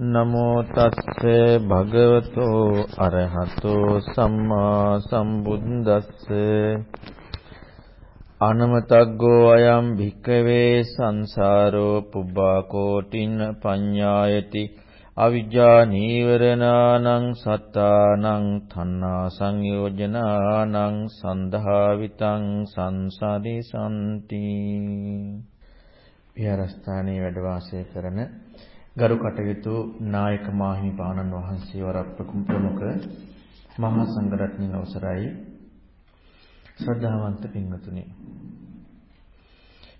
නමෝ තස්ස භගවතෝ අරහතෝ සම්මා සම්බුද්දස්ස. අනමතග්ගෝ අයම් භික්කවේ සංසාරෝ පුබ්බා කෝටින් පඤ්ඤායති. අවිජ්ජා නීවරණානං සත්තානං තණ්හා සංයෝජනානං සන්දහාවිතං සංසාරිසanti විහාරස්ථානයේ වැඩ වාසය කරන ගරු කටයුතු නායක මාහිමිපාණන් වහන්සේ වර ප්‍රමුඛ මහා සංඝරත්නයේ අවසරයි ශ්‍රද්ධාවන්ත පින්වතුනි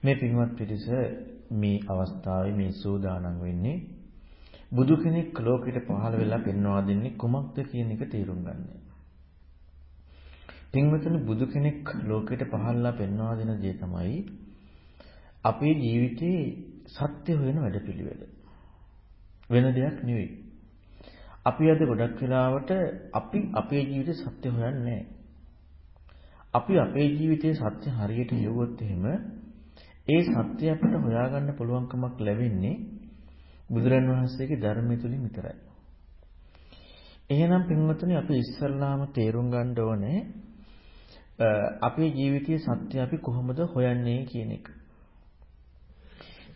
මේ පින්වත් පිරිස මේ අවස්ථාවේ මේ සූදානම් වෙන්නේ බුදු කෙනෙක් ලෝකෙට පහළ වෙලා පෙන්වා දෙන්නේ කුමක්ද කියන එක තේරුම් ගන්න. පින්වතුනි බුදු කෙනෙක් ලෝකෙට පහළලා පෙන්වා දෙන දේ තමයි අපේ ජීවිතේ සත්‍ය හොයන වැඩපිළිවෙල. වෙන දෙයක් නෙවෙයි. අපි අද ගොඩක් වෙලාවට අපි අපේ ජීවිතේ සත්‍ය හොයන්නේ අපි අපේ ජීවිතයේ සත්‍ය හරියට හෙව්වොත් එහෙම ඒ සත්‍ය අපිට හොයාගන්න පුළුවන්කමක් ලැබෙන්නේ බුදුරන් වහන්සේගේ ධර්මය තුලින් විතරයි. එහෙනම් පින්වතුනි අපි ඉස්සල්ලාම තේරුම් ගන්න ඕනේ අපේ ජීවිතයේ සත්‍ය අපි කොහොමද හොයන්නේ කියන එක.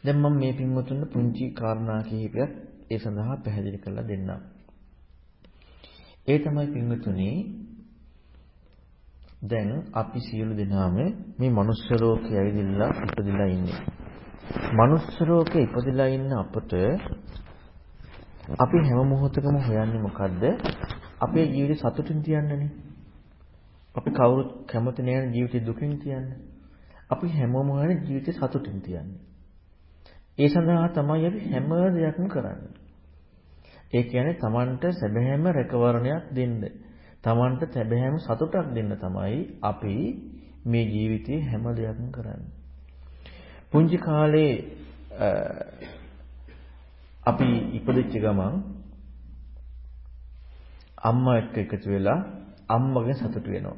දැන් මම මේ පින්වතුන්ට පුංචි කාරණා කිහිපයක් ඒ සඳහා පැහැදිලි කරලා දෙන්නම්. ඒ තමයි පින්වතුනි දැන් අපි සියලු දෙනාම මේ මනුස්ස ලෝකයේ ඇවිදilla ඉපදිලා ඉන්නේ. මනුස්ස ලෝකේ ඉපදිලා ඉන්න අපට අපි හැම මොහොතකම හොයන්නේ මොකද්ද? අපේ ජීවිතේ සතුටින් තියන්නනේ. අපි කවුරුත් කැමති නෑ ජීවිතේ දුකින් තියන්න. අපි හැමෝම හොයන්නේ ජීවිතේ සතුටින් තියන්නේ. ඒ සඳහා තමයි අපි හැම දෙයක්ම කරන්නේ. ඒ කියන්නේ Tamanට සැබෑම රැකවරණයක් දෙන්න. Tamanට සැබෑම සතුටක් දෙන්න තමයි අපි මේ ජීවිතයේ හැම දෙයක්ම කරන්නේ. පුංචි කාලේ අපි ඉපදිච්ච ගමන් අම්මා එක්ක එකතු වෙලා අම්මගෙන් සතුටු වෙනවා.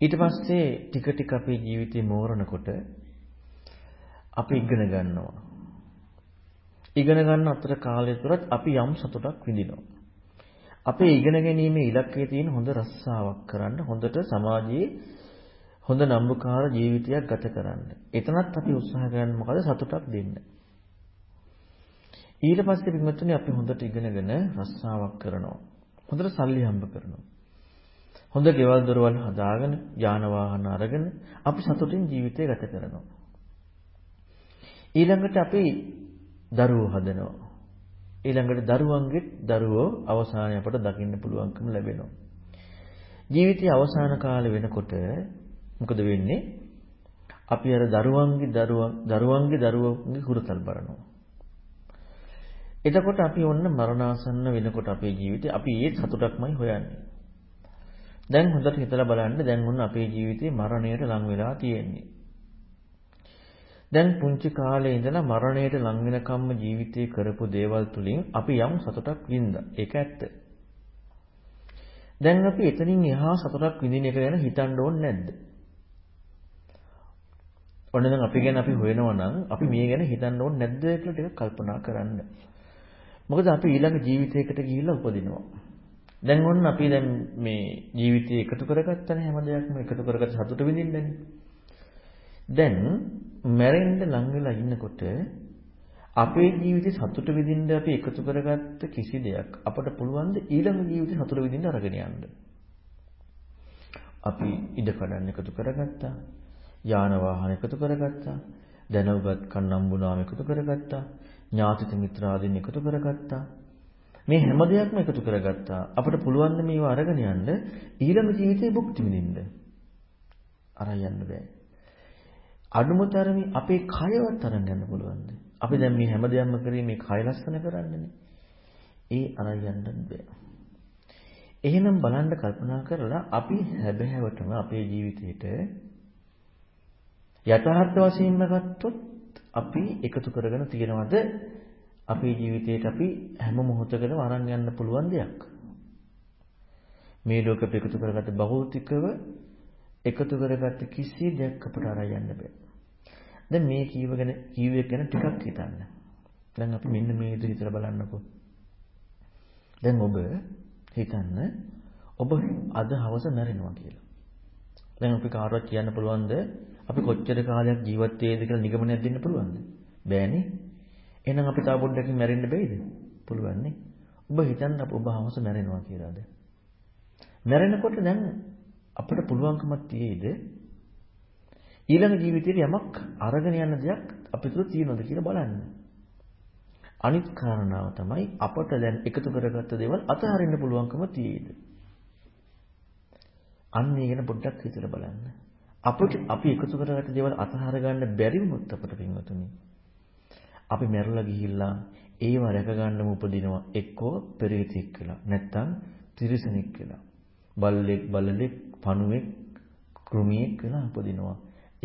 ඊට පස්සේ ටික ටික අපේ ජීවිතේ මෝරනකොට අපි ඉගෙන ගන්නවා. ඉගෙන ගන්න අතර කාලය තුරත් අපි යම් සතුටක් විඳිනවා. අපේ ඉගෙන ගැනීමේ ඉලක්කය තියෙන හොඳ රස්සාවක් කරන්න, හොඳට සමාජයේ හොඳ නම්බුකාර ජීවිතයක් ගත කරන්න. එතනත් අපි උත්සාහ කරන්නේ මොකද සතුටක් දෙන්න. ඊට පස්සේ පින්වත්නි අපි හොඳට ඉගෙනගෙන රස්සාවක් කරනවා. හොඳට සල්ලි හම්බ කරනවා. හොඳ ගෙවල් දොරවල් හදාගෙන යාන වාහන අරගෙන අපි සතුටින් ජීවිතය ගත කරනවා. ඊළඟට අපි දරුවෝ හදනවා. ඊළඟට දරුවන්ගේ දරුවෝ අවසානයේ අපට දකින්න පුළුවන්කම ලැබෙනවා. ජීවිතයේ අවසාන කාලේ වෙනකොට මොකද වෙන්නේ? අපි අර දරුවන්ගේ දරුවන් දරුවන්ගේ දරුවන්ගේ හුරතල් බලනවා. එතකොට අපි ඔන්න මරණාසන්න වෙනකොට අපේ ජීවිතේ අපි ඒ සතුටක්මයි හොයන්නේ. දැන් හොඳට හිතලා බලන්න දැන් ඔන්න අපේ ජීවිතේ මරණයට ලං වෙලා තියෙන්නේ. දැන් පුංචි කාලේ ඉඳලා මරණයට ලං වෙනකම්ම ජීවිතේ කරපු දේවල් තුලින් අපි යම් සතුටක් වින්දා. ඒක ඇත්ත. දැන් අපි එතනින් එහා සතුටක් විඳින එක ගැන හිතන්න ඕනේ නැද්ද? ඔන්න දැන් අපි ගැන අපි හොයනවා නම් අපි මේ ගැන හිතන්න ඕනේ නැද්ද කියලා ටිකක් කල්පනා කරන්න. මොකද අපි ඊළඟ ජීවිතයකට ගිහිල්ලා උපදිනවා. දැන් ඔන්න අපි දැන් මේ ජීවිතය එකතු කරගත්තනේ හැම දෙයක්ම එකතු කරගත්ත සතුට විඳින්නනේ. දැන් මැරෙන්න ලං වෙලා ඉන්නකොට අපේ ජීවිතේ සතුට විඳින්න අපි එකතු කරගත්ත කිසි දෙයක් අපට පුළුවන් ද ඊළඟ ජීවිතේ සතුට විඳින්න අරගෙන යන්න. අපි ඉඩ කඩන් එකතු කරගත්තා. යාන වාහන එකතු කරගත්තා. දැනුගත් කන්නම්බුනාම එකතු කරගත්තා. ඥාතිත මිත්‍රාදීන් එකතු කරගත්තා. මේ හැම දෙයක්ම එකතු කරගත්තා. අපට පුළුවන් මේවා අරගෙන යන්න ඊළඟ ජීවිතේ භුක්ති විඳින්න. අරන් යන්න බෑ. අඩුම තරමේ අපේ කයවත් අරන් යන්න පුළුවන්ද? අපි දැන් මේ හැමදේම කරේ මේ කය ලස්සන කරන්නනේ. ඒ අරන් යන්න බෑ. එහෙනම් බලන්න කල්පනා කරලා අපි හැබෑවටම අපේ ජීවිතේට යථාර්ථ වශයෙන්ම ගත්තොත් අපි එකතු කරගෙන තියෙනවද අපේ ජීවිතේට අපි හැම මොහොතකම අරන් යන්න පුළුවන් දෙයක්. මේ ලෝකෙට එකතු කරගත්ත භෞතිකව එකතු කරගත්ත කිසි දෙයක් අපට අරන් යන්න බෑ. දැන් මේ කීව ගැන කීවේ ගැන ටිකක් හිතන්න. දැන් අපි මෙන්න මේ විදිහට හිතලා බලන්නකෝ. දැන් ඔබ හිතන්න ඔබ අද හවස මැරෙනවා කියලා. දැන් අපි කාටවත් කියන්න පුළුවන්ද අපි කොච්චර කාලයක් ජීවත් වෙයිද කියලා නිගමනයක් දෙන්න පුළුවන්ද? බෑනේ. එහෙනම් අපි තා පොඩ්ඩකින් මැරෙන්න බෑද? පුළුවන් නේ. ඔබ හිතන්න ඔබ හවස මැරෙනවා කියලාද? මැරෙනකොට දැන් අපිට පුළුවන්කමක් තියෙයිද ඊළඟ ජීවිතේට යමක් අරගෙන යන දෙයක් අපි තුල තියෙනවද කියලා බලන්න. අනිත් කාරණාව තමයි අපට දැන් එකතු කරගත්ත දේවල් අතහරින්න පුළුවන්කම තියෙයිද? අන්න ඒ ගැන පොඩ්ඩක් හිතලා බලන්න. අපිට අපි එකතු කරගත්ත දේවල් අතහර ගන්න බැරි වුණොත් අපිට පින්වතුනි. අපි මැරලා ගිහිල්ලා ඒව රැක ගන්නම උපදිනවා එක්කෝ පෙරේතෙක් කියලා නැත්නම් තිරිසනෙක් කියලා. බල්ලෙක් බලලෙක් පණුවෙක් කෘමියෙක් කියලා උපදිනවා.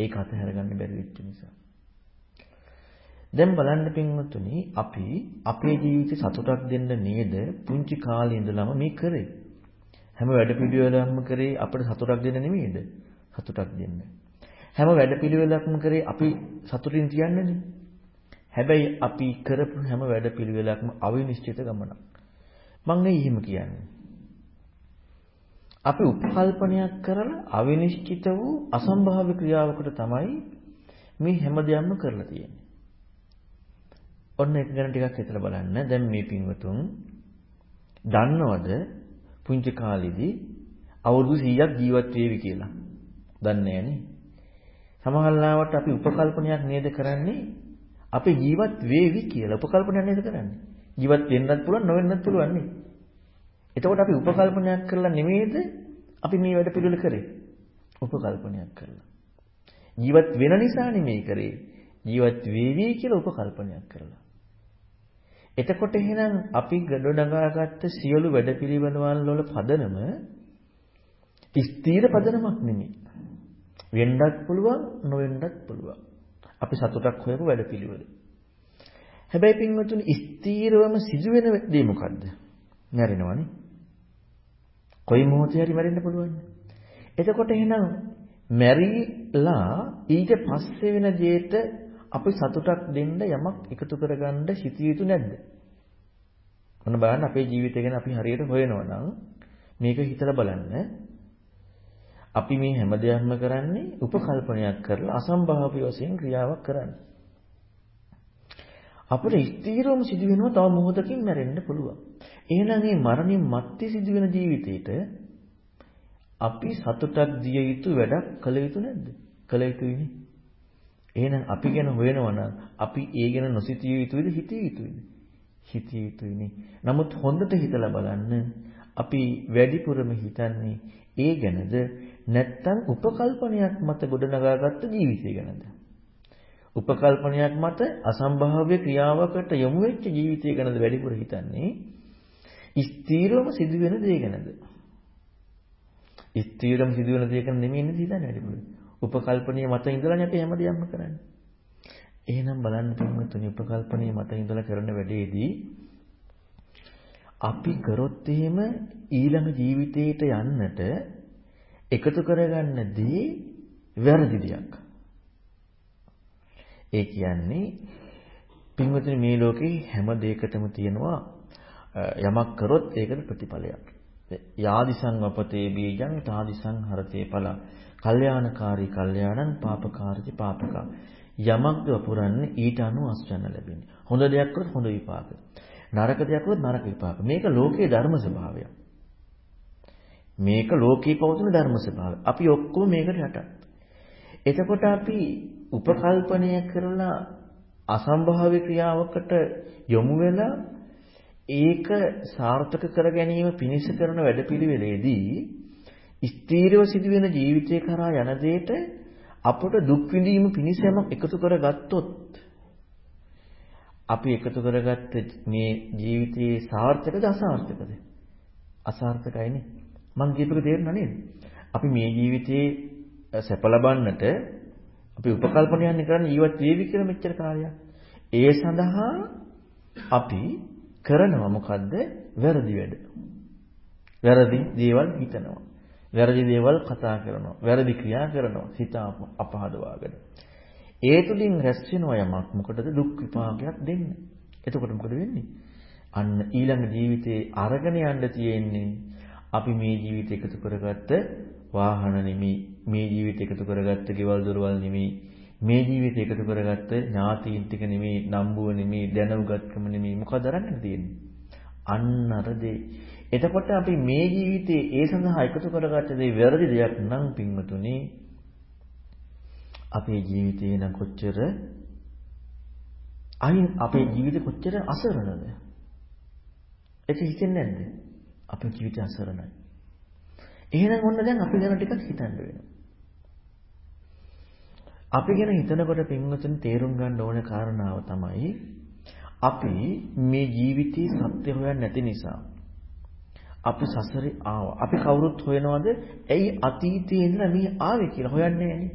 ඒක අතහැර ගන්න බැරි වෙච්ච නිසා. දැන් බලන්න පින්වතුනි අපි අපේ ජීවිතේ සතුටක් දෙන්න නේද පුංචි කාලේ ඉඳලම මේ කරේ. හැම වැඩපිළිවෙලක්ම කරේ අපිට සතුටක් දෙන්න නෙමෙයිද? සතුටක් දෙන්න. හැම වැඩපිළිවෙලක්ම කරේ අපි සතුටින් තියන්නනේ. හැබැයි අපි කරපු හැම වැඩපිළිවෙලක්ම අවිනිශ්චිත ගමනක්. මම නේ එහෙම කියන්නේ. අපි උපකල්පනයක් කරලා අවිනිශ්චිත වූ අසම්භාව්‍ය ක්‍රියාවකට තමයි මේ හැම දෙයක්ම කරලා තියෙන්නේ. ඔන්න ඒක ගැන ටිකක් හිතලා බලන්න. දැන් මේ පින්වතුන් දන්නවද පුංචි කාලෙදී අවුරුදු 100ක් ජීවත් වේවි කියලා? දන්නේ නැහනේ. සමහරවිට අපි උපකල්පනයක් නේද කරන්නේ? අපි ජීවත් වේවි කියලා උපකල්පනයක් නේද කරන්නේ? ජීවත් වෙන්නත් පුළුවන් නොවෙන්නත් පුළුවන් නේ. එතකොට අපි උපකල්පනයක් කරලා නෙමෙයිද අපි මේ වැඩ පිළිවෙල කරේ? උපකල්පනයක් කරලා. ජීවත් වෙන නිසා නෙමෙයි කරේ. ජීවත් වේවි කියලා උපකල්පනයක් කරලා. එතකොට එහෙනම් අපි ගඩ නගාගත්ත සියලු වැඩපිළිවෙළවල් වල පදනම ස්ථීර පදනමක් නෙමෙයි. වෙන්නත් පුළුවන් නොවෙන්නත් පුළුවන්. අපි සතුටක් හොයපු වැඩපිළිවෙල. හැබැයි පින්වතුනි ස්ථීරවම සිදුවෙන දේ මොකද්ද? මැරෙනවනේ. කොයි මොහොතේ හරි මැරෙන්න පුළුවන්. එතකොට එහෙනම් මැරිලා ඊට පස්සේ වෙන දෙයට අපි සතුටක් දෙන්න යමක් එකතු කරගන්න හිතිය යුතු නැද්ද? මොන බලන්න අපේ ජීවිතය ගැන අපි හරියට හොයනවා නම් මේක හිතලා බලන්න. අපි මේ හැම දෙයක්ම කරන්නේ උපකල්පනයක් කරලා අසම්භාව්‍ය වශයෙන් ක්‍රියාවක් කරන්නේ. අපිට ස්ථීරවම සිදු වෙනවා තව මොහොතකින් මැරෙන්න පුළුවන්. එහෙනම් මේ මරණින් මත්තේ සිදුවෙන ජීවිතේට අපි සතුටක් දිය යුතු වැඩක් කළ යුතු නැද්ද? කළ යුතුයිනේ. එහෙනම් අපි ගැන හොයනවා නම් අපි ඒ ගැන නොසිතිය යුතුයිද හිතිය යුතුයිද? හිතිය යුතුයිනේ. නමුත් හොඳට හිතලා බලන්න අපි වැඩිපුරම හිතන්නේ ඒ ගැනද නැත්නම් උපකල්පනයක් මත ගොඩනගාගත්ත ජීවිතය ගැනද? උපකල්පනයක් මත අසම්භාව්‍ය ක්‍රියාවකට යොමු වෙච්ච ජීවිතය ගැනද වැඩිපුර හිතන්නේ? ස්ථීරවම සිදුවෙන දේ ගැනද? ස්ථීරවම සිදුවෙන දේ ගැන නෙමෙයි නේද හිතන්නේ වැඩිපුර. උපකල්පනීය මත ඉඳලානේ අපි හැමදේම කරන්නේ. එහෙනම් බලන්න පින්වතුනි උපකල්පනීය මත ඉඳලා කරන වැඩේදී අපි කරොත් එහෙම ඊළඟ ජීවිතයට යන්නට එකතු කරගන්න දේ වැරදි දෙයක්. ඒ කියන්නේ පින්වතුනි මේ ලෝකේ හැම දෙයකටම තියෙනවා යමක් කරොත් ඒකට ප්‍රතිඵලයක්. යාදිසං වපතේ බීජං තාදිසං හරතේ ඵල. කල්යාණකාරී කල්යාණං පාපකාරී පාපකා. යමක්ද වපුරන්නේ ඊට අනුව අස්වැන්න ලැබෙන්නේ. හොඳ දෙයක් කරොත් හොඳ විපාක. නරක දෙයක් කරොත් නරක විපාක. මේක ලෝකයේ ධර්ම ස්වභාවය. මේක ලෝකී පවතින ධර්ම ස්වභාවය. අපි ඔක්කොම මේකට යටත්. එතකොට අපි උපකල්පනය කරලා අසම්භාව්‍ය ක්‍රියාවකට යොමු වෙලා ඒක සාර්ථක කර ගැනීම පිණිස කරන වැඩපිළිවෙලේදී ස්ථීරව සිදුවෙන ජීවිතය කරා යන දෙයට අපට දුක් විඳීම පිණිස යමක් එකතු කරගත්තොත් අපි එකතු කරගත්ත මේ ජීවිතයේ සාර්ථකද අසාර්ථකද? අසාර්ථකයිනේ. මං කියපේක තේරුණා නේද? අපි මේ ජීවිතයේ සැප ලබන්නට අපි උපකල්පනයන් කරන්නේ ජීවත් වේවි කියලා මෙච්චර කාලයක්. ඒ සඳහා අපි කරනවා මොකද්ද වැරදි වැඩ වැරදි දේවල් හිතනවා වැරදි දේවල් කතා කරනවා. වැරදි ක්‍රියා කරනවා. හිත අපහදවාගෙන. ඒ තුලින් රැස් වෙනවා යමක් මොකටද දුක් විපාකයක් දෙන්න. එතකොට මොකද වෙන්නේ? අන්න ඊළඟ ජීවිතේ අරගෙන යන්න තියෙන්නේ අපි මේ ජීවිතේ එකතු කරගත්ත වාහන නෙමෙයි මේ ජීවිතේ එකතු කරගත්ත ගෙවල් දොරවල් නෙමෙයි මේ ජීවිතේ එකතු කරගත්ත ඥාතීන් ටික නෙමෙයි නම්බුව නෙමෙයි දැනුගත්කම නෙමෙයි. මොකද අරගෙන තියෙන්නේ? අන්න අර දේ. එතකොට අපි මේ ජීවිතේ ඒ සඳහා එකතු කරගත්ත දේ වැරදි දෙයක් නම් පින්වතුනි අපේ ජීවිතේ නම් කොච්චර අයින් අපේ ජීවිතේ කොච්චර අසරණද? ඒක හිතෙන්නේ නැද්ද? අපේ ජීවිතය අසරණයි. එහෙනම් ඔන්න දැන් අපි ගැන ටිකක් හිතන්න වෙනවා. අපි ගැන හිතනකොට පින්වතුනි තේරුම් ගන්න ඕන කාරණාව තමයි අපි මේ ජීවිතේ සත්‍ය හොයන්නේ නැති නිසා අපි සසරේ ආවා. අපි කවුරුත් හොයනවද? ඇයි අතීතයේ ඉඳලා මේ ආවේ කියලා හොයන්නේ නැහනේ.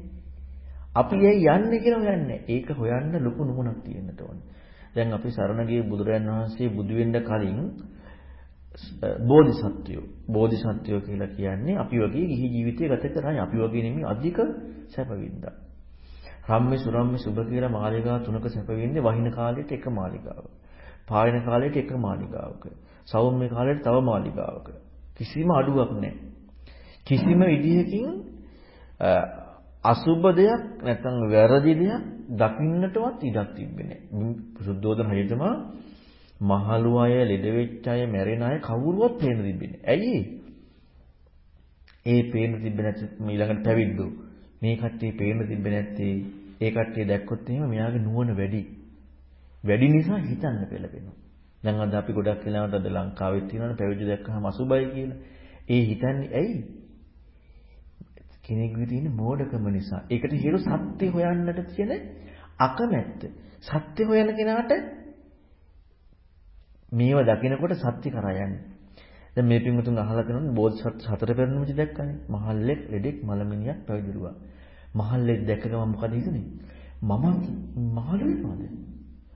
අපි ඇයි යන්නේ කියලා හොයන්නේ. ඒක හොයන්න ලොකු නුවණක් තියෙන්න ඕනේ. දැන් අපි සරණ ගිය බුදුරයන් වහන්සේ බුදු වෙන්න කලින් බෝධිසත්වයෝ බෝධිසත්වයෝ කියලා කියන්නේ අපි වගේ ගිහි ජීවිතය ගත කරන්නේ අපි වගේ නෙමෙයි අධික සැප වින්දා. රම්මේ සුරම්මේ සුබ කියලා මාලිගා තුනක සැප වින්නේ වහින කාලෙට එක මාලිගාවක්. පායන කාලෙට එක මාලිගාවක. සෞම්‍ය කාලෙට තව මාලිගාවක. කිසිම අඩුවක් නැහැ. කිසිම විදිහකින් අසුබ දෙයක් නැත්නම් වැරදි දෙයක් දකින්නටවත් ඉඩක් තිබෙන්නේ නැහැ. සුද්ධෝදන හරියටම මහලු අය, ලෙඩ වෙච්ච අය, මැරෙන අය කවුරුවත් පේන්න තිබෙන්නේ. ඇයි ඒ පේන්න තිබෙන්නේ නැති ඊළඟට පැවිද්දෝ. මේ කට්ටිය පේන්න තිබෙන්නේ නැත්තේ ඒ කට්ටිය දැක්කොත් එහෙම මෙයාගේ නුවණ වැඩි. වැඩි නිසා හිතන්න පෙළපෙනවා. දැන් අද අපි ගොඩක් වෙලාවට අද ලංකාවේ තියෙනවනේ පැවිදි දැක්කහම අසුබයි කියලා. ඒ හිතන්නේ ඇයි? කෙනෙකුගේ තියෙන මෝඩකම නිසා. ඒකට හේතු සත්‍ය හොයන්නට තියෙන අකමැත්ත. සත්‍ය හොයන කෙනාට මේව දකිනකොට සත්‍ය කරා යන්නේ. දැන් මේ පින්වතුන් අහලා තියෙනවනේ බෝධිසත්ව හතර පෙරණුමච දැක්කනේ. මහල්ලෙක්, ලෙඩෙක්, මලමිනියක් පැවිදිරුවා. මහල්ලෙක් දැක්ක ගමන් මොකද හිතුනේ? මම මහලු වෙනවද?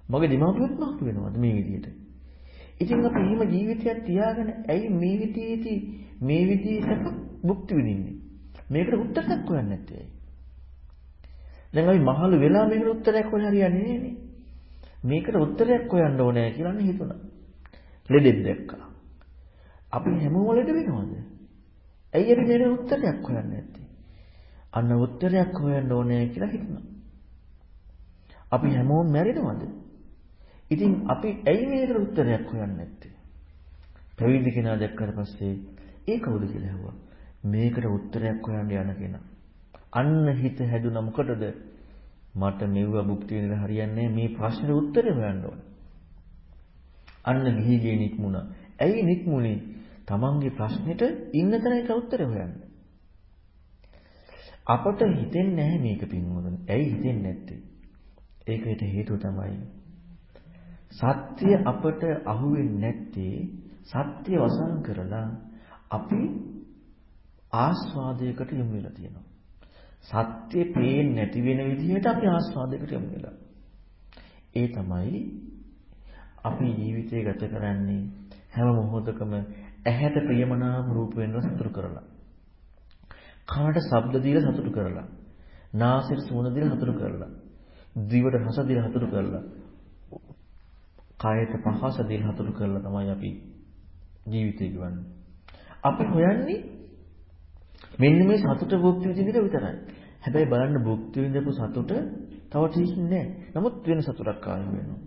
මගේ දෙමාපියොත් මහලු වෙනවද මේ විදිහට? ඉතින් අපි එහෙම ජීවිතයක් තියාගෙන ඇයි මේ විදිහේදී මේ විදිහේ සැප භුක්ති විඳින්නේ? මේකට උත්තරයක් හොයන්නේ නැත්තේ. දැන් අපි මහලු වෙලා මේකට උත්තරයක් හොයන්න හරියන්නේ නෑනේ. මේකට උත්තරයක් හොයන්න ඕනේ කියලා නේ හිතුණා. ලෙඩෙක් දැක්කා. අපි හැමෝම ලෙඩ වෙනවද? ඇයි අපි මේකට උත්තරයක් හොයන්නේ නැත්තේ? අන්න උත්තරයක් හොයන්න ඕනේ කියලා හිතුණා. අපි හැමෝම මැරෙනවද? ඉතින් අපි ඇයි මේකට උත්තරයක් හොයන්නේ නැත්තේ? පැවිදි කෙනා දැක්කට පස්සේ ඒ කවුද කියලා ඇහුවා. මේකට උත්තරයක් හොයන්න යන කෙනා. අන්න හිත හැදුනා මොකටද? මට මෙව්ව භුක්ති විඳලා හරියන්නේ මේ ප්‍රශ්නෙට උත්තරේ හොයන්න ඕන. අන්න ගිහිගේ නික්මුණා. ඇයි නික්මුනේ? තමන්ගේ ප්‍රශ්නෙට ඉන්න තැනට උත්තරේ හොයන්න. අපට හිතෙන්නේ නැහැ මේක පින්වතුනි. ඇයි හිතෙන්නේ නැත්තේ? ඒකට හේතුව තමයි සත්‍ය අපට අහුවෙන්නේ නැත්තේ සත්‍ය වසන් කරලා අපි ආස්වාදයකට යොමු වෙලා තියෙනවා. සත්‍ය පේන්නේ නැති වෙන විදිහට අපි ආස්වාදයකට යොමු වෙලා. ඒ තමයි අපි ජීවිතය ගත කරන්නේ හැම මොහොතකම ඇහැට ප්‍රියමනාප රූප වෙනවා සතුටු කරලා. කනට ශබ්ද දීලා සතුටු කරලා. නාසයට සුවඳ දීලා සතුටු කරලා. දිවට රස දීලා සතුටු කරලා. කායයට පහස දීලා හතුරු කරලා තමයි අපි ජීවිතය ගෙවන්නේ. අපි හොයන්නේ මෙන්න මේ සතුට භුක්ති විඳින විතරයි. හැබැයි බලන්න භුක්ති විඳපු සතුට තව තියෙන්නේ නමුත් වෙන සතුටක් ආයෙ වෙනවා.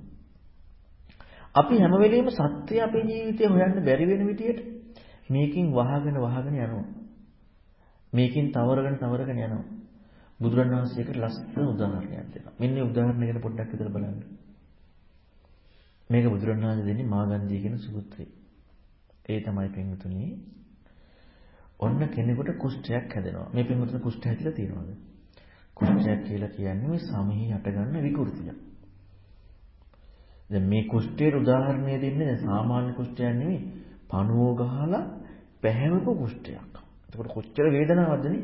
අපි හැම වෙලෙම සත්‍ය අපේ ජීවිතේ හොයන්න බැරි වෙන විදියට මේකින් වහගෙන වහගෙන යනවා. මේකින් තවරගෙන තවරගෙන යනවා. බුදුරණවහන්සේකට ලස්සන උදාහරණයක් දෙනවා. මෙන්න උදාහරණ ගැන පොඩ්ඩක් හිතලා බලන්න. මේක බුදුරණාහි දෙන්නේ මාගන්ධී කියන සූත්‍රය. ඒ තමයි පින්වතුනි. ඔන්න කෙනෙකුට කුෂ්ඨයක් හැදෙනවා. මේ පින්වතුනි කුෂ්ඨ හැදිලා තියෙනවද? කුෂ්ඨයක් කියලා කියන්නේ මේ සමහි හටගන්න විකෘතියක්. දැන් මේ කුෂ්ඨයේ උදාහරණය දෙන්නේ දැන් සාමාන්‍ය කුෂ්ඨයක් නෙවෙයි. පණුව ගහලා පැහැවපු කුෂ්ඨයක්. එතකොට කොච්චර වේදනාවක්ද නේ?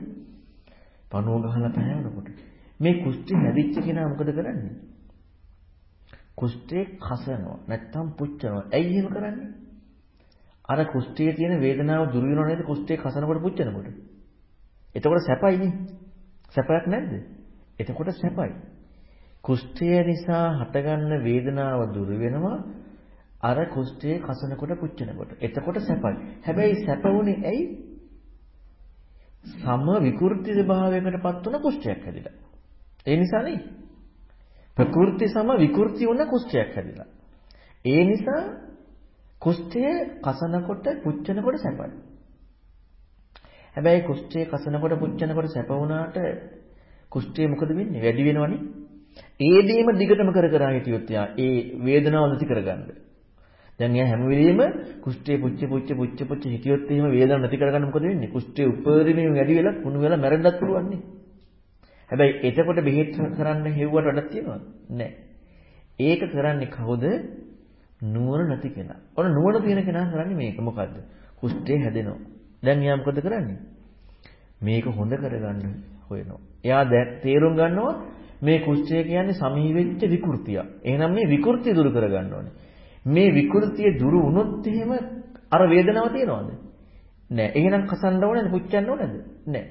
පණුව ගහලා පැහැවෙනකොට. මේ කුෂ්ඨය හැදිච්ච කෙනා මොකද කරන්නේ? කුෂ්ඨේ කසනවා නැත්තම් පුච්චනවා. ඇයි එහෙම කරන්නේ? අර කුෂ්ඨයේ තියෙන වේදනාව දුරු වෙනව නේද කුෂ්ඨේ කසනකොට පුච්චනකොට. එතකොට සැපයිනේ. සැපයක් නැද්ද? එතකොට සැපයි. කුෂ්ඨය නිසා හටගන්න වේදනාව දුර වෙනවා අර කුෂ්ඨයේ කසනකොට පුච්චනකොට. එතකොට සැපයි. හැබැයි සැප වුණේ ඇයි? සම විකෘති ස්වභාවයකටපත් වුණ කුෂ්ඨයක් හැදිලා. ඒ නිසා නේ. ප්‍රകൃති සම විකෘති වුණ කුෂ්ඨයක් හැදිලා. ඒ නිසා කුෂ්ඨය කසනකොට පුච්චනකොට සැපයි. හැබැයි කුෂ්ඨය කසනකොට පුච්චනකොට සැප වුණාට කුෂ්ඨය මොකද වෙන්නේ? වැඩි වෙනවනේ. ඒ දෙයම දිගටම කර කර හිටියොත් යා ඒ වේදනාව නැති කරගන්න. දැන් එයා හැම වෙලෙම කුෂ්ඨේ පුච්ච පුච්ච පුච්ච පුච්ච හිටියොත් එහෙම වේදනාව නැති කරගන්න මොකද වෙන්නේ? කුෂ්ඨේ උපරිමයෙන් වැඩි වෙලා කුණු වෙලා මැරෙන්නත් පුළුවන් නේ. හැබැයි එතකොට බෙහෙත් කරන්න හෙව්වට වැඩක් තියනවද? නැහැ. ඒක කරන්නේ කවුද? නුවණ නැති කෙනා. ඔන්න නුවණ තියෙන කෙනා කරන්නේ මේක මොකද්ද? කුෂ්ඨේ හැදෙනවා. දැන් එයා මොකද කරන්නේ? මේක හොඳ කරගන්න හොයනවා. එයා දැන් තේරුම් ගන්නවා මේ කුෂ්ඨය කියන්නේ සමහි වෙච්ච විකෘතියක්. එහෙනම් මේ විකෘතිය දුරු කරගන්න ඕනේ. මේ විකෘතිය දුරු වුණොත් එහෙම අර වේදනාව තියනවද? නෑ. එහෙනම් කසන්න ඕනේද? පුච්චන්න ඕනේද? නෑ.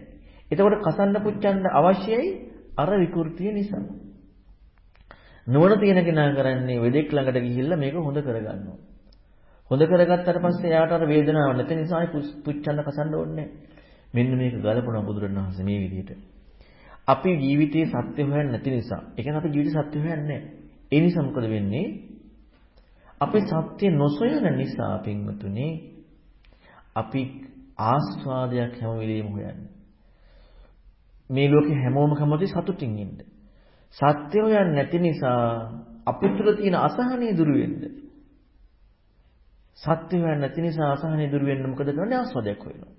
එතකොට කසන්න පුච්චන්න අවශ්‍යයි අර විකෘතිය නිසා. නුවණ තියෙන කෙනා කරන්නේ වෙදෙක් ළඟට ගිහිල්ලා මේක හොඳ කරගන්නවා. හොඳ කරගත්තට පස්සේ එයාට අර වේදනාවක් නැති නිසා පුච්චන්න කසන්න ඕනේ මෙන්න මේක ගලපනවා බුදුරණවහන්සේ මේ විදිහට. අපි ජීවිතයේ සත්‍ය හොයන්නේ නැති නිසා. ඒ කියන්නේ අපි ජීවිතේ සත්‍ය හොයන්නේ නැහැ. ඒ නිසා මොකද වෙන්නේ? අපි සත්‍ය නොසොයන නිසා පින්වතුනි අපි ආස්වාදයක් හැම වෙලෙම හොයන්නේ. මේ ලෝකේ හැමෝම කැමති සතුටින් ඉන්න. සත්‍ය හොයන්නේ නැති නිසා අපි තුල තියෙන අසහනය දුරු වෙන්න. සත්‍ය හොයන්නේ නැති නිසා අසහනය දුරු වෙන්න මොකද කරන්නේ? ආස්වාදයක් හොයනවා.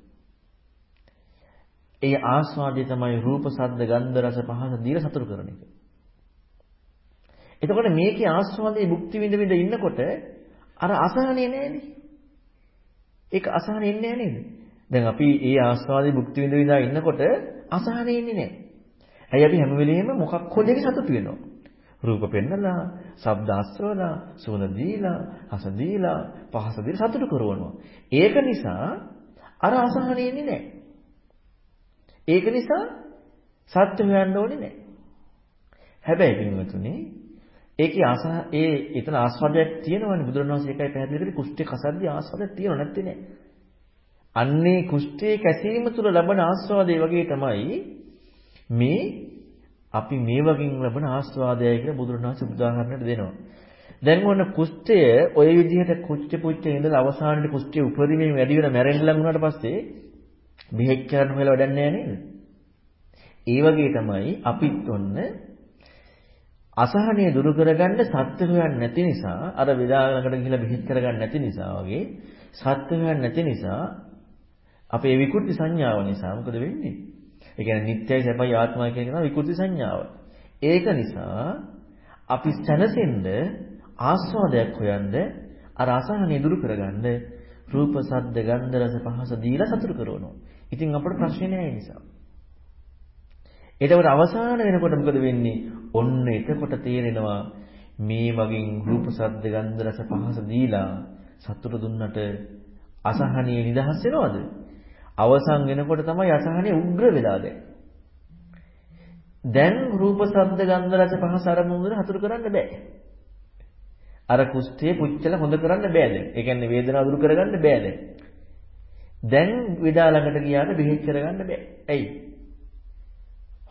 ඒ ආස්වාදය තමයි රූප, ශබ්ද, ගන්ධ, රස, පහස දීලා සතුටු කරන එක. එතකොට මේකේ ආස්වාදයේ භුක්ති විඳ විඳ ඉන්නකොට අර අසහනෙ නෑනේ. ඒක අසහනෙ ඉන්නේ නෑ නේද? දැන් අපි ඒ ආස්වාදයේ භුක්ති විඳ විඳ ඉන්නකොට අසහනෙ ඉන්නේ නෑ. ඇයි අපි හැම වෙලෙම මොකක් හෝ දෙයක සතුටු වෙනවා. රූප පෙන්නලා, ශබ්ද අස්වලා, සුවඳ දීලා, රස දීලා, පහස දීලා සතුටු කරනවා. ඒක නිසා අර අසහනෙ ඉන්නේ නෑ. ඒක නිසා සත්‍ය හොයන්න ඕනේ නැහැ. හැබැයි පින්වතුනි ඒකේ ආස ඒ එතන ආස්වාදයක් තියෙනවනේ බුදුරණවහන්සේ ඒකයි පැහැදිලි කරේ කුෂ්ඨේ කසද්දී ආස්වාදයක් තියෙනව නැත්තේ නේ. අන්නේ කුෂ්ඨේ කැසීම තුල ලබන ආස්වාදය වගේ තමයි මේ අපි මේ වගේ ලබන ආස්වාදයයි කියලා බුදුරණවහන්සේ උදාහරණයක් දෙනවා. දැන් ඔන්න කුෂ්ඨය ඔය විදිහට කුෂ්ඨ පුච්ච ඉඳලා අවසානයේ කුෂ්ඨය උපරිමයෙන් වැඩි වෙන මැරෙන්න ලඟ වුණාට පස්සේ බෙහෙත් කරන්න හොයලා වැඩක් නැහැ නේද? ඒ වගේ තමයි අපිත් ඔන්න අසහනය දුරු කරගන්න සත්‍ය හොයන්නේ නැති නිසා අර විදාලකට ගිහිල්ලා බෙහෙත් කරගන්න නැති නිසා වගේ සත්‍ය හොයන්නේ නැති නිසා අපේ විකෘති සංඥාව නිසා මොකද වෙන්නේ? ඒ කියන්නේ නිත්‍යයි සැපයි ආත්මයි කියන විකෘති සංඥාව. ඒක නිසා අපි සැනසෙන්න ආස්වාදයක් හොයන්න අර අසහනය දුරු කරගන්න රූප, සද්ද, ගන්ධ, රස, පහස දීලා සතුට කරනවා. ඉතින් අපට ප්‍රශ්නේ නෑ ඒ නිසා. එතකොට අවසාන වෙනකොට මොකද වෙන්නේ? ඔන්න එතකොට තේරෙනවා මේ වගේ රූප, සද්ද, ගන්ධ, රස, පහස දීලා සතුට දුන්නට අසහනිය නිදහස් වෙනවද? අවසන් වෙනකොට තමයි අසහනිය උග්‍ර වෙලා දැන්. දැන් රූප, සද්ද, ගන්ධ, රස, පහස අරමුණු වල හතුරු කරන්න බෑ. අර කුෂ්ඨය පුච්චලා හොඳ කරන්න බෑ දැන්. ඒ කියන්නේ වේදනාව දුරු කරගන්න බෑ දැන්. දැන් විඩා ළඟට ගියාට බෙහෙත් කරගන්න බෑ. ඇයි?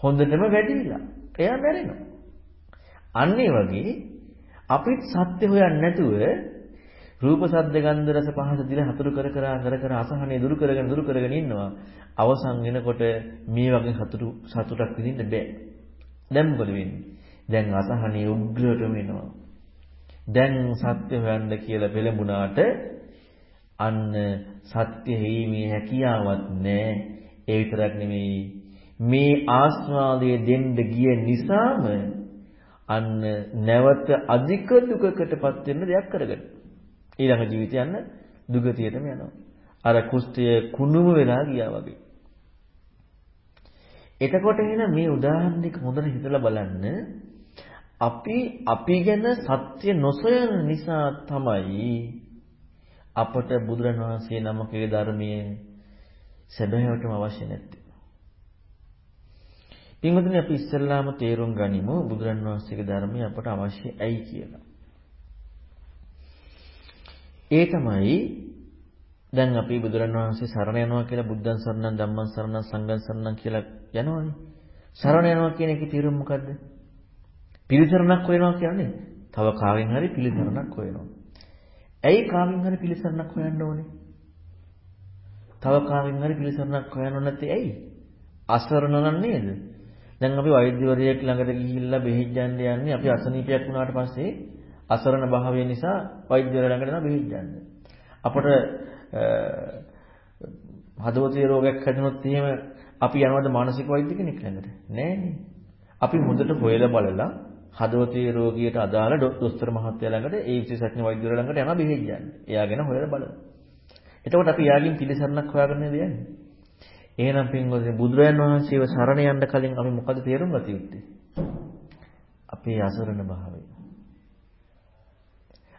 හොඳටම වැඩිලා. එයා මැරෙනවා. අන්න ඒ වගේ අපිත් සත්‍ය හොයන්නේ නැතුව රූප සද්ද ගන්ධ රස පහස දිල හතුරු කර කර කර කර අසහනය දුරු කරගෙන දුරු කරගෙන ඉන්නවා. අවසන් වෙනකොට මේ වගේ සතුටු සතුටක් විඳින්න බෑ. දැන් මොකද වෙන්නේ? දැන් අසහනය උග්‍රටම වෙනවා. දැන් සත්‍ය හොයන්න කියලා පෙළඹුණාට අන්න සත්‍ය හේීමේ හැකියාවක් නැහැ. ඒ විතරක් නෙමෙයි මේ ආස්වාදයේ දෙන්න ගිය නිසාම අන්න නැවත අධික දුකකටපත් වෙන්න දෙයක් කරගන්න. ඊළඟ ජීවිතය යන දුගතියටම යනවා. අර කුෂ්ඨය කුණුම වෙලා ගියා වගේ. එතකොට එහෙනම් මේ උදාහරණෙක හොඳට හිතලා බලන්න අපි අපි ගැන සත්‍ය නොසොයන නිසා තමයි අපට බුදුරණවහන්සේ නමකගේ ධර්මයේ සැබෑවටම අවශ්‍ය නැත්තේ. පින්වතුනි අපි ඉස්සෙල්ලාම තේරුම් ගනිමු බුදුරන් වහන්සේගේ ධර්මය අපට අවශ්‍ය ඇයි කියලා. ඒ තමයි දැන් අපි බුදුරන් වහන්සේ සරණ යනවා කියලා බුද්ධං සරණං ධම්මං සරණං සංඝං සරණං කියලා යනවනේ. සරණ යනවා කියන එකේ තේරුම මොකද්ද? පිළිසරණක් හොයනවා කියන්නේ තව කාගෙන් හරි පිළිසරණක් හොයනවා. ඇයි කාගෙන් හරි පිළිසරණක් හොයන්න ඕනේ? තව කාගෙන් හරි පිළිසරණක් හොයන්න නැත්තේ ඇයි? අසරණ නම් නේද? දැන් අපි වෛද්‍යවරයෙක් ළඟට ගිහිල්ලා බෙහෙත් ගන්න යන්නේ අපි අසනීපයක් වුණාට පස්සේ අසරණ භාවය නිසා වෛද්‍යවරයා ළඟට යනවා බෙහෙත් ගන්න. අපට හදවතේ රෝගයක් හැදුනොත් එහෙම අපි යනවද මානසික වෛද්‍ය කෙනෙක් ළඟට? නෑනේ. අපි හොඳට හොයලා බලලා හදවතේ රෝගියට අදාළ දොස්තර මහත්තයා ළඟට ඒ විශේෂඥ වෛද්‍යවරයා ළඟට යනවා බෙහෙත් ගන්න. එයා ගැන හොයලා බලමු. එතකොට අපි යාගින් පිළිසරණක් හොයාගන්න නේද යන්නේ? එහෙනම් පින්වතුනි බුදුරයන් වහන්සේව සරණ යන්න කලින් අපි මොකද තේරුම් ගත යුත්තේ? අපේ අසරණ භාවය.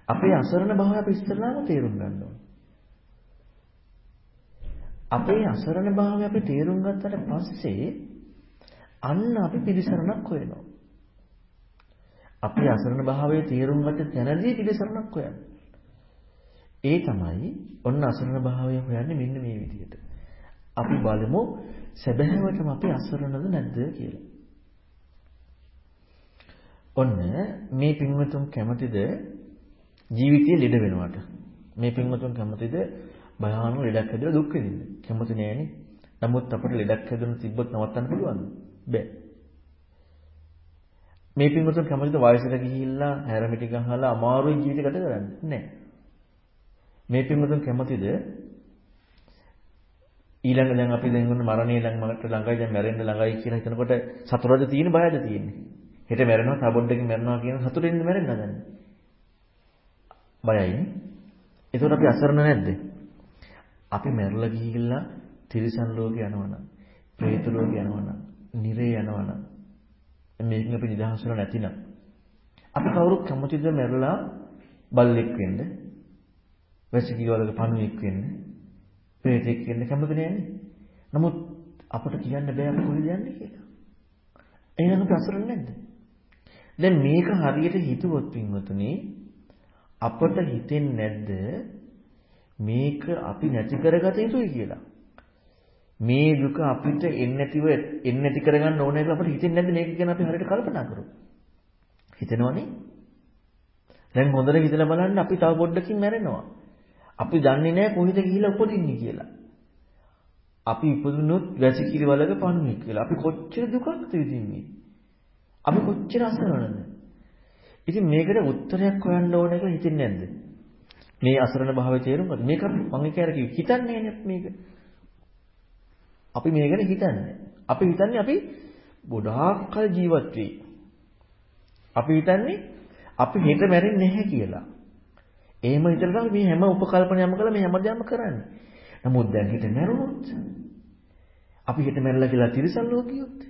අපේ අසරණ භාවය අපි ඉස්සෙල්ලාම තේරුම් ගන්න ඕනේ. අපේ අසරණ භාවය අපි තේරුම් ගත්තට පස්සේ අන්න අපි පිළිසරණක් හොයනවා. අපි අසරණ භාවයේ තේරුම් ගත්ත තැනදී පිළිසරණක් හොයන්නේ. ඒ තමයි ඔන්න අසරණ භාවය හොයන්නේ මෙන්න මේ විදිහට. අපි බලමු සැබෑවටම අපි අසරණද නැද්ද කියලා. ඔන්න මේ පින්වතුන් කැමතිද ජීවිතයේ ලෙඩ වෙනවට? මේ පින්වතුන් කැමතිද භයානක ලෙඩක් හැදලා දුක් විඳින්න? කැමති නෑනේ. නමුත් අපිට ලෙඩක් හැදුණු තිබ්බොත් නවත්තන්න පුළුවන්ද? බෑ. මේ පින්වතුන් කැමතිද වයසට ගිහිල්ලා හැරමිටි ගහලා අමාරුයි ජීවිත ගත කරන්න? නෑ. මේ පින්වතුන් කැමතිද ඊළඟ දැන් අපි දැන් ඔන්න මරණය ළඟට ළඟයි දැන් මැරෙන්න ළඟයි කියලා හිතනකොට සතුටද තියෙන බයද තියෙන්නේ? හෙට මැරෙනවා තවොඩ්ඩකින් මැරෙනවා කියන සතුටින් මැරෙන්න හදන්නේ. බයයිනේ. ඒතකොට අපි අසරණ නැද්ද? අපි මැරලා ගිහිල්ලා තිරිසන් ලෝකේ යනවනම්, പ്രേත ලෝකේ යනවනම්, නිරේ යනවනම් මේකෙන් අපි නිදහස් වෙලා නැතිනම් අපි කවුරුත් කැමතිද මැරලා බල්ලෙක් වෙන්න? වැසිකිලි වලක පණුවෙක් වෙන්න? ප්‍රේතෙක් වෙන්න කැමති නෑනේ. නමුත් අපට කියන්න බෑ අපි කොහෙද යන්නේ කියලා. එහෙනම් අපි අසරණ නැද්ද? දැන් මේක හරියට හිතුවොත් පින්වතුනි අපට හිතෙන්නේ නැද්ද මේක අපි නැති කරගත යුතුයි කියලා? මේ දුක අපිට එන්නේ නැතිව එන්නේ නැති කරගන්න ඕනේ කියලා අපිට හිතෙන්නේ නැද්ද මේක ගැන අපි හරියට කල්පනා කරමු. හිතෙනවනේ. දැන් හොඳට හිතලා බලන්න අපි තව පොඩ්ඩකින් මැරෙනවා. අපි දන්නේ නැහැ කොහෙද ගිහිලා උපදින්නේ කියලා. අපි ඉපදුනොත් වැසිකිලි වලක පණුවෙක් කියලා. අපි කොච්චර දුකක්ද විඳින්නේ? අපි කොච්චර අසරණද? ඉතින් මේකට උත්තරයක් හොයන්න ඕන කියලා හිතෙන්නේ නැද්ද? මේ අසරණ භාවය තේරුම් ගන්න. මේක අපි මම කියලා කිව්වේ හිතන්නේ නැහැ මේක. අපි මේ ගැන හිතන්නේ. අපි හිතන්නේ අපි ගොඩාක් කල් ජීවත් වෙයි. අපි හිතන්නේ අපි හෙට මැරෙන්නේ නැහැ කියලා. එහෙම හිතලා තමයි මේ හැම උපකල්පනයක්ම කළා මේ හැමදේම කරන්නේ. නමුත් දැන් හිත මැරුණොත් අපි හිත මැරලා කියලා තිරසන් ලෝකියොත්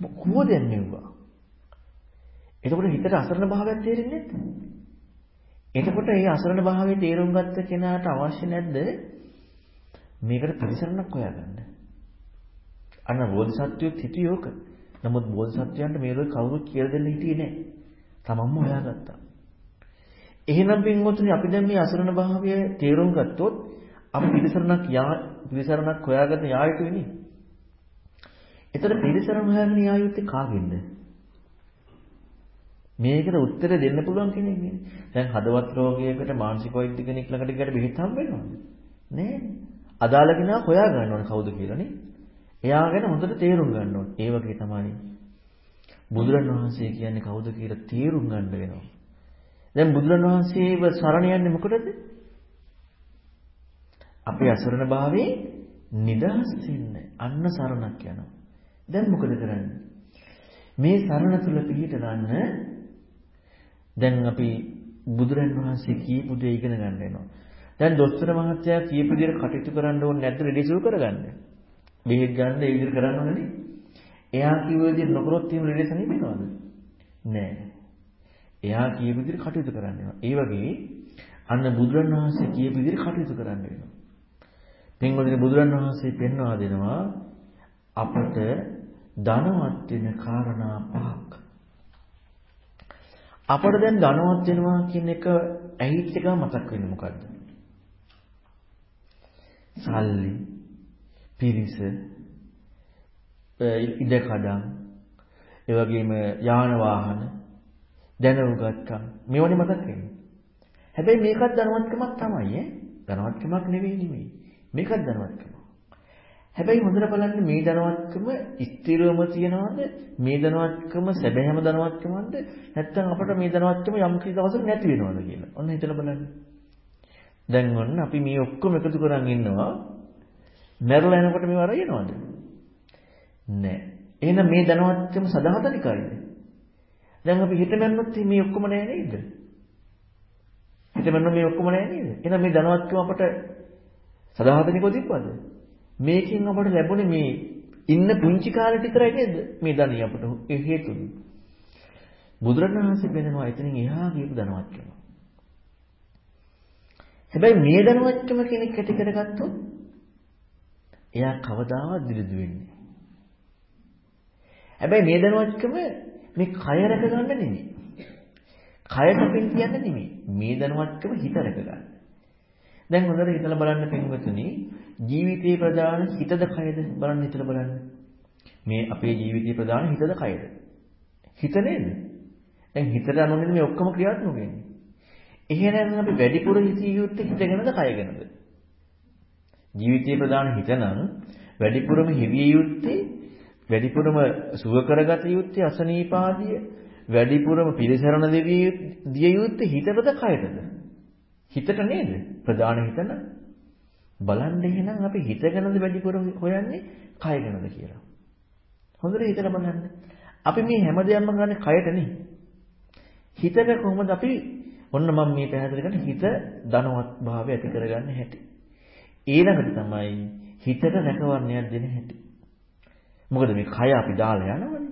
කොහොමද යන්නේවා? එතකොට හිතට අසරණ භාවයක් තේරෙන්නේ නැද්ද? එතකොට මේ අසරණ භාවයේ තේරුම් ගත්ත කෙනාට අවශ්‍ය නැද්ද මේකට පිළිසරණක් හොයාගන්න? අන්න බෝධිසත්වයෙක් හිටියෝක. නමුත් බෝධිසත්වයන්ට මේ ලෝකේ කවුරුත් කියලා දෙන්න හිටියේ නැහැ. තමන්ම හොයාගත්තා. එහෙනම් පින්වතුනි අපි දැන් මේ අසරණ භාවය තේරුම් ගත්තොත් අපි පිළිසරණක් යා පිළිසරණක් හොයාගන්න යා යුතුනේ. එතන පිළිසරණ හොයාගෙන යා යුත්තේ කාගෙන්ද? මේකට උත්තර දෙන්න පුළුවන් කෙනෙක් නේ. දැන් හදවත් රෝගයකට මානසික වෛද්‍ය කෙනෙක් ළඟට ගියට බෙහෙත් හම්බ වෙනවද? නෑ. අදාළ කෙනා හොයා ගන්න ඕනේ කවුද කියලා නේ. එයා ගැන හොඳට තේරුම් ගන්න ඕනේ. ඒ වගේ තමයි බුදුරණවහන්සේ කියන්නේ කවුද කියලා තේරුම් ගන්න වෙනවා. දැන් බුදුරණවහන්සේව සරණ යන්නේ මොකටද? අපේ අසරණ භාවයේ නිදහස් වෙන්න අන්න සරණක් යනවා. දැන් මොකද කරන්නේ? මේ සරණ තුල පිහිට ගන්න දැන් අපි බුදුරණවහන්සේ කියපු දේ ඉගෙන ගන්න වෙනවා. දැන් දොස්තර මහත්තයා කියපු විදිහට කටයුතු කරන්න ඕනේ නැද්ද රෙඩි සුව කරගන්න? බෙහෙත් ගන්න ඒ විදිහට කරන්න ඕනේ නේ. එයා කිව්ව විදිහට නොකරොත් එහෙම රෙඩි සනීප වෙනවද? නෑ. එයා කියපු විදිහට කටයුතු කරන්න වෙනවා. ඒ වගේ අන්න බුදුරණවහන්සේ කියපු විදිහට කටයුතු කරන්න වෙනවා. පින්වදින බුදුරණවහන්සේ පෙන්වා දෙනවා අපට ධනවත් වෙන කාරණා පහක්. අපට දැන් ධනවත් වෙනවා කියන එක ඇහිච්ච එක මතක් වෙන්නේ මොකද්ද? සල්ලි, පිරිස, ඉඩකඩම්, ඒ වගේම යාන වාහන, දැනුගත්කම් මේවනේ මතක් වෙන්නේ. හැබැයි මේකත් ධනවත්කමක් තමයි ඈ. ධනවත්කමක් නෙවෙයි නෙවෙයි. මේකත් ධනවත්කම. හැබැයි හොඳට බලන්න මේ ධනවත්කම ස්ථිරවම තියනවද? මේ ධනවත්කම සැබෑම ධනවත්කමක්ද? නැත්නම් අපිට මේ ධනවත්කම යම් කිසි දවසක නැති වෙනවද කියලා. ඔන්න හිතලා බලන්න. දැන් ඔන්න අපි මේ ඔක්කොම එකතු කරන් ඉන්නවා. මැරලා යනකොට මේව අරගෙනවද? නෑ. එහෙනම් මේ ධනවත්කම සදාතනිකයිද? දැන් අපි හිත මැන්නොත් මේ ඔක්කොම නෑ නේද? හිත මැන්නොත් මේ ඔක්කොම නෑ නේද? එහෙනම් මේ ධනවත්කම අපට සදාතනිකව තිබ්බද? මේකෙන් අපට ලැබුණේ මේ ඉන්න පුංචි කාලේ විතරයි නේද? මේ ධනිය අපට හේතුනේ. බුදුරණවහන්සේ වෙනවා එතනින් එහා ගියපු ධනවත්කම. හැබැයි මේ ධනවත්කම කෙනෙක් ඇති කරගත්තොත් එයා කවදාවත් දිලිදු වෙන්නේ. හැබැයි මේ ධනවත්කම මේ කය රැක ගන්න නෙමෙයි. කය තපින් කියන්නේ නෙමෙයි. මේ ධනවත්කම හිත රැක ගන්න. දැන් හොඳට හිතලා බලන්න පින්වතුනි ජීවිතේ ප්‍රධාන හිතද කයද බලන්න හිතලා බලන්න. මේ අපේ ජීවිතේ ප්‍රධාන හිතද කයද? හිත නේද? දැන් හිතට අනුව මේ ඔක්කොම ක්‍රියාත්මක වෙන්නේ. එහෙනම් අපි වැඩිපුර හිතිය යුත්තේ හිතගෙනද කයගෙනද? ජීවිතේ ප්‍රධාන හිත නම් වැඩිපුරම හිවිය යුත්තේ වැඩිපුරම සුව කරගත යුත්තේ අසනීපාදිය වැඩිපුරම පිළිසරණ දෙවිය දිය යුත්තේ හිතටද කයටද? හිතට නේද? ප්‍රධාන හිතන බලන්න එහෙනම් අපි හිත ගැනද වැඩිපුර හොයන්නේ කය ගැනද කියලා. හොඳට හිතලා බලන්න. අපි මේ හැමදේම ගන්න කයටනේ. හිතට කොහොමද අපි ඔන්න මම මේ පැහැදිලි කරන්නේ හිත ධනවත් භාවය ඇති කරගන්න හැටි. ඊළඟට තමයි හිතට රැකවරණයක් දෙන හැටි. මොකද මේ කය අපි දාලා යනවනේ.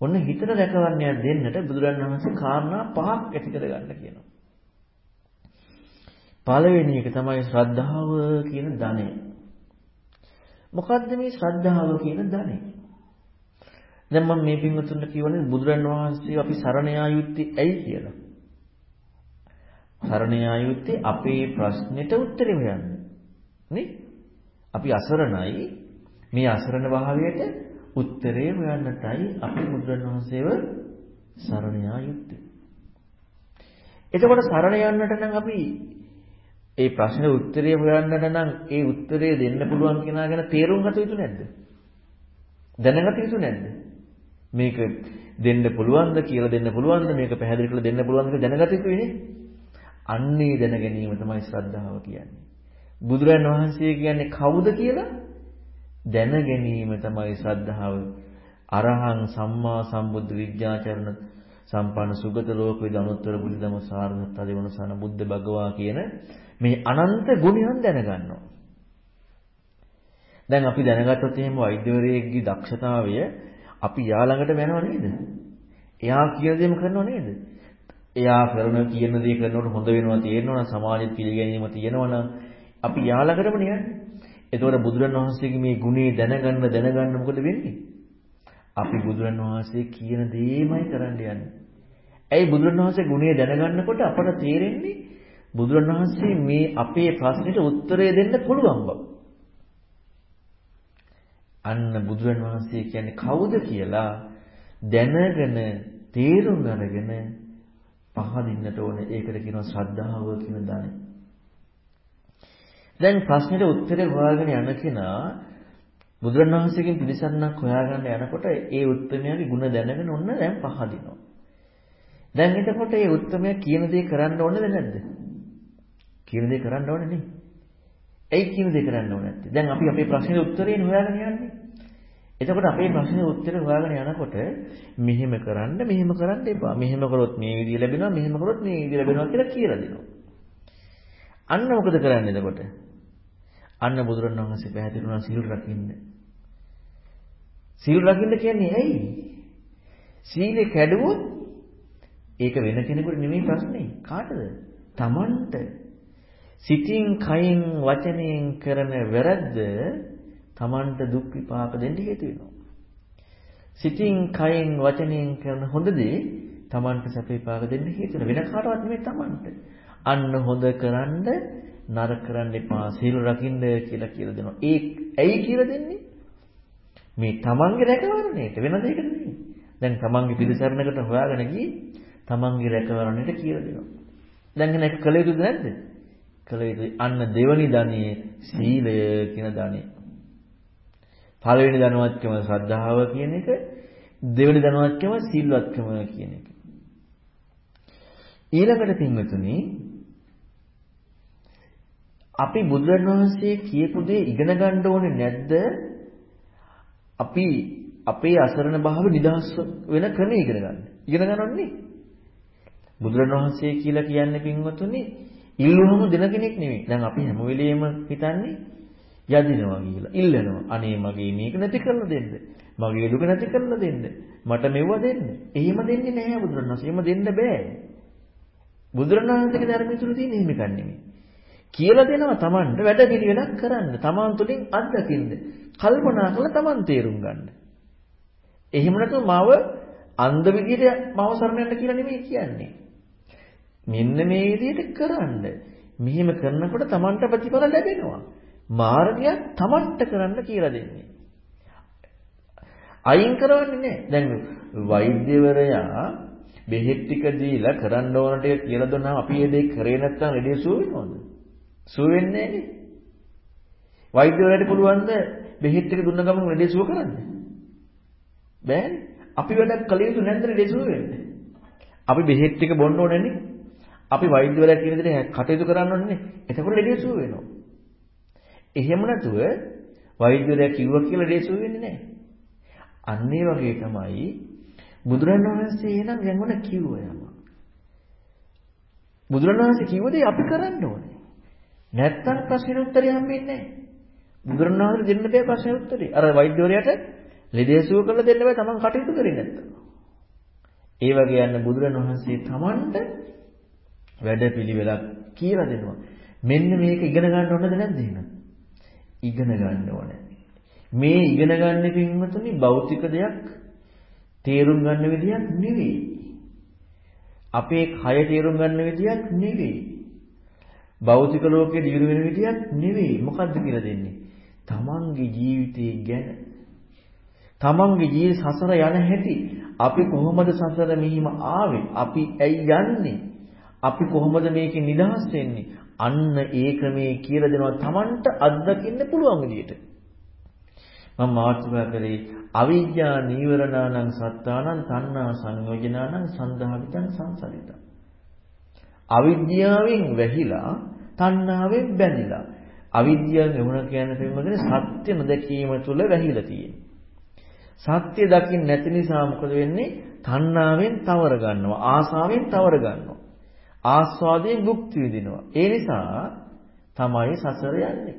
ඔන්න හිතට රැකවරණයක් දෙන්නට බුදුරණවහන්සේ කාරණා පහක් ඇති කරගන්න කියනවා. පළවෙනි එක තමයි ශ්‍රද්ධාව කියන ධනෙ. මොකද්ද මේ ශ්‍රද්ධාව කියන ධනෙ? දැන් මම මේ පින්වතුන්ට කියවනේ බුදුරන් වහන්සේ අපි සරණ යායුත්තේ ඇයි කියලා. සරණ යායුත්තේ අපේ ප්‍රශ්නෙට උත්තරේ හොයන්න. නේ? අපි අසරණයි මේ අසරණ භාවයට උත්තරේ හොයන්නටයි අපි බුදුරන් වහන්සේව සරණ යායුත්තේ. එතකොට සරණ යන්නට නම් අපි ඒ ප්‍රශ්නේ උත්තරය හොයන්නට නම් ඒ උත්තරය දෙන්න පුළුවන් කෙනා ගැන තේරුම් ගත යුතු නැද්ද? දැනගත යුතු නැද්ද? මේක දෙන්න පුළුවන්ද කියලා දෙන්න පුළුවන්ද මේක පැහැදිලි කරලා දෙන්න පුළුවන්ද කියලා දැනගත යුතුයි නේ. අන්නේ දැන ගැනීම තමයි ශ්‍රද්ධාව කියන්නේ. බුදුරන් වහන්සේ කියන්නේ කවුද කියලා දැන ගැනීම තමයි ශ්‍රද්ධාව. අරහං සම්මා සම්බුද්ධ විද්‍යාචරණ සම්පන්න සුගත ලෝක විදනුත්තර බුද්ධම සාරණත් අධිවනසන බුද්ධ භගවා කියන මේ අනන්ත ගුණයන් දැනගන්නවා. දැන් අපි දැනගත්තොත් එහෙම වෛද්‍යවරයෙක්ගේ දක්ෂතාවය අපි යා ළඟට යනව නේද? එයා කියන දේම කරනව නේද? එයා කරන කියන දේ කරනකොට හොඳ වෙනවා තේරෙනවා සමාජෙත් පිළිගැනීම තියෙනවනම් අපි යා ළඟටම යන්නේ. එතකොට බුදුරණවහන්සේගේ මේ ගුණේ දැනගන්න දැනගන්න මොකද වෙන්නේ? අපි බුදුරණවහන්සේ කියන දේමයි කරන්න යන්නේ. ඇයි බුදුරණවහන්සේ ගුණේ දැනගන්නකොට අපට තේරෙන්නේ බුදුරණවහන්සේ මේ අපේ ප්‍රශ්නෙට උත්තරය දෙන්න පුළුවන් බව. අන්න බුදුරණවහන්සේ කියන්නේ කවුද කියලා දැනගෙන තේරුම් අරගෙන පහදින්නට ඕනේ. ඒකට කියනවා ශ්‍රද්ධාව කියන ධනෙ. දැන් ප්‍රශ්නෙට උත්තරය හොයාගෙන යන කෙනා බුදුරණවහන්සේගෙන් පිළිසරණක් හොයාගන්න යනකොට ඒ උත්තරමයාගේ ಗುಣ දැනගෙන ඔන්න දැන් පහදිනවා. දැන් එතකොට ඒ උත්තරමයා කියන දේ කරන්න ඕනද නැද්ද? කියන දේ කරන්න ඕනේ නේ. ඇයි කියන දේ කරන්න ඕනේ නැත්තේ? දැන් අපි අපේ ප්‍රශ්නේ උත්තරේ හොයාගෙන යන්නේ. එතකොට අපේ ප්‍රශ්නේ උත්තරේ හොයාගෙන යනකොට මෙහෙම කරන්න මෙහෙම කරන්න එපා. මෙහෙම කරොත් මේ විදිය ලැබෙනවා මෙහෙම කරොත් මේ විදිය ලැබෙනවා කියලා කියලා දෙනවා. අන්න මොකද කරන්නේ එතකොට? අන්න බුදුරණවහන්සේ පැහැදිලි වුණා සිල් රකින්න. සිල් රකින්න කියන්නේ ඇයි? සීලේ කැඩුවොත් ඒක වෙන කෙනෙකුට නෙමෙයි ප්‍රශ්නේ. කාටද? Tamanට. සිතින් කයින් වචනයෙන් කරන වැරද්ද Tamanට දුක් විපාක දෙන්න හේතු වෙනවා. සිතින්, කයින්, වචනයෙන් කරන හොඳ දේ Tamanට සැප විපාක දෙන්න හේතු වෙන වෙන කාටවත් නෙමෙයි Tamanට. අන්න හොඳ කරන්න නරක කරන්න එපා සීල රකින්න කියලා කියලා දෙනවා. ඒ ඇයි කියලා දෙන්නේ? මේ Tamanගේ රැකවරණයට වෙන දෙයකට නෙමෙයි. දැන් Tamanගේ පිළිසරණකට හොයාගෙන ගියේ Tamanගේ රැකවරණයට කියලා දෙනවා. දැන් එන එක කළ යුතුද නැද්ද? කළ යුතුයි. අන්න දෙවනි ධනියේ සීලය කියන ධනිය. පළවෙනි ධනවත්කම ශ්‍රද්ධාව කියන එක, දෙවෙනි ධනවත්කම සීලවත්කම කියන එක. ඊළඟට පින්වතුනි අපි බුදුරණවහන්සේ කියපු දේ ඉගෙන ගන්න ඕනේ නැද්ද? අපි අපේ අසරණ භාව නිදහස් වෙන ක්‍රම ඉගෙන ගන්න. ඉගෙන ගන්නවන්නේ. බුදුරණවහන්සේ කියලා කියන්නේ පින්වතුනි ඉල්ලුවම දෙන කෙනෙක් නෙවෙයි. දැන් අපි හැම වෙලෙම හිතන්නේ යදිනවා කියලා. ඉල්ලනවා. අනේ මගේ මේක නැති කරලා දෙන්න. මගේ දුක නැති කරලා දෙන්න. මට මෙව්ව දෙන්න. එහෙම දෙන්නේ නැහැ බුදුරණවහන්සේ. එහෙම දෙන්න බෑ. බුදුරණවහන්සේගේ ධර්මයේ තුල තියෙන එහෙම එකක් නෙමෙයි. කියලා දෙනවා Tamanට වැඩ පිළිවෙලක් කරන්න. Taman තුලින් අත්දකින්න. කල්පනා කරලා Taman තේරුම් ගන්න. එහෙම නැතුව මව අන්ධ විදියට මව සරණ යන්න කියලා නෙමෙයි කියන්නේ. මෙන්න මේ විදිහට කරන්න. මෙහෙම කරනකොට Tamanට ප්‍රතිඵල ලැබෙනවා. මාර්ගයක් Tamanට කරන්න කියලා දෙන්නේ. අයින් කරවන්නේ නැහැ. දැන් වෛද්‍යවරයා බෙහෙත් ටික දීලා කරන්න ඕන ටික කියලා දුන්නාම අපි ඒ දේ කරේ නැත්නම් ලෙඩේ සුව වෙනවද? සුව වෙන්නේ නැහැ. වෛද්‍යවරයාට පුළුවන් ද බෙහෙත් ටික දුන්න ගමන් ලෙඩේ සුව කරන්න? බෑනේ. අපි වැඩක් කළ යුතු නැද්ද ලෙඩේ සුව වෙන්න? අපි බෙහෙත් ටික බොන්න ඕනේ නේ. අපි වෛද්‍යවරයා කියන විදිහට කටයුතු කරන්න ඕනේ නේ. එතකොට ලෙඩේ සුව වෙනවා. එහෙම නැතුව වෛද්‍යවරයා කිව්වා කියලා ලෙඩේ සුව වෙන්නේ නැහැ. අන්න ඒ වගේ තමයි බුදුරණවහන්සේ එනම් ගැඹුණ කිව්ව යම. බුදුරණවහන්සේ කිව්ව දේ අපි කරන්න ඕනේ. නැත්තම් ප්‍රශ්නෙට උත්තරය හම්බෙන්නේ නැහැ. බුදුරණවහන්සේ දෙන්න බෑ ප්‍රශ්නෙට උත්තරේ. අර වෛද්‍යවරයාට ලෙඩේ සුව කරලා දෙන්න බෑ තමන් කටයුතු කරේ නැත්තම්. ඒ වගේ යන බුදුරණවහන්සේ තමන්ට වැඩපිළිවෙලක් කියලා දෙනවා. මෙන්න මේක ඉගෙන ගන්න ඕනද නැද්ද එහෙනම්? ඉගෙන ගන්න ඕනේ. මේ ඉගෙන ගන්න පින්වතුනි භෞතික දෙයක් තේරුම් ගන්න විදියක් නෙවෙයි. අපේ කය තේරුම් ගන්න විදියක් නෙවෙයි. භෞතික ලෝකයේ දියුණු වෙන විදියක් නෙවෙයි. මොකද්ද කියලා දෙන්නේ? තමන්ගේ ජීවිතය ගැන තමන්ගේ ජීවිත සසර යන හැටි අපි කොහොමද සසර මෙහිම ආවේ? අපි ඇයි යන්නේ? අපි කොහොමද මේකේ නිදහස් වෙන්නේ? අන්න ඒ ක්‍රමයේ කියලා දෙනවා Tamanට අත්දකින්න පුළුවන් විදියට. මම මාතෘකා කරේ අවිද්‍යා නීවරණානං සත්තානං තණ්හා සංයෝජනානං සන්දහවිතං සංසරිතං. අවිද්‍යාවෙන් වැහිලා තණ්හාවෙන් බැඳිලා. අවිද්‍යාවෙන් එමුණ කියන්නේ තේමගෙන සත්‍ය නොදැකීම තුළ වැහිලා තියෙන්නේ. සත්‍ය දකින්න නැති නිසා මොකද වෙන්නේ? තණ්හාවෙන් තවර ගන්නවා, ආසාවෙන් තවර ගන්නවා. ආස්වාදයෙන් භුක්ති විඳිනවා. ඒ නිසා තමයි සසර යන්නේ.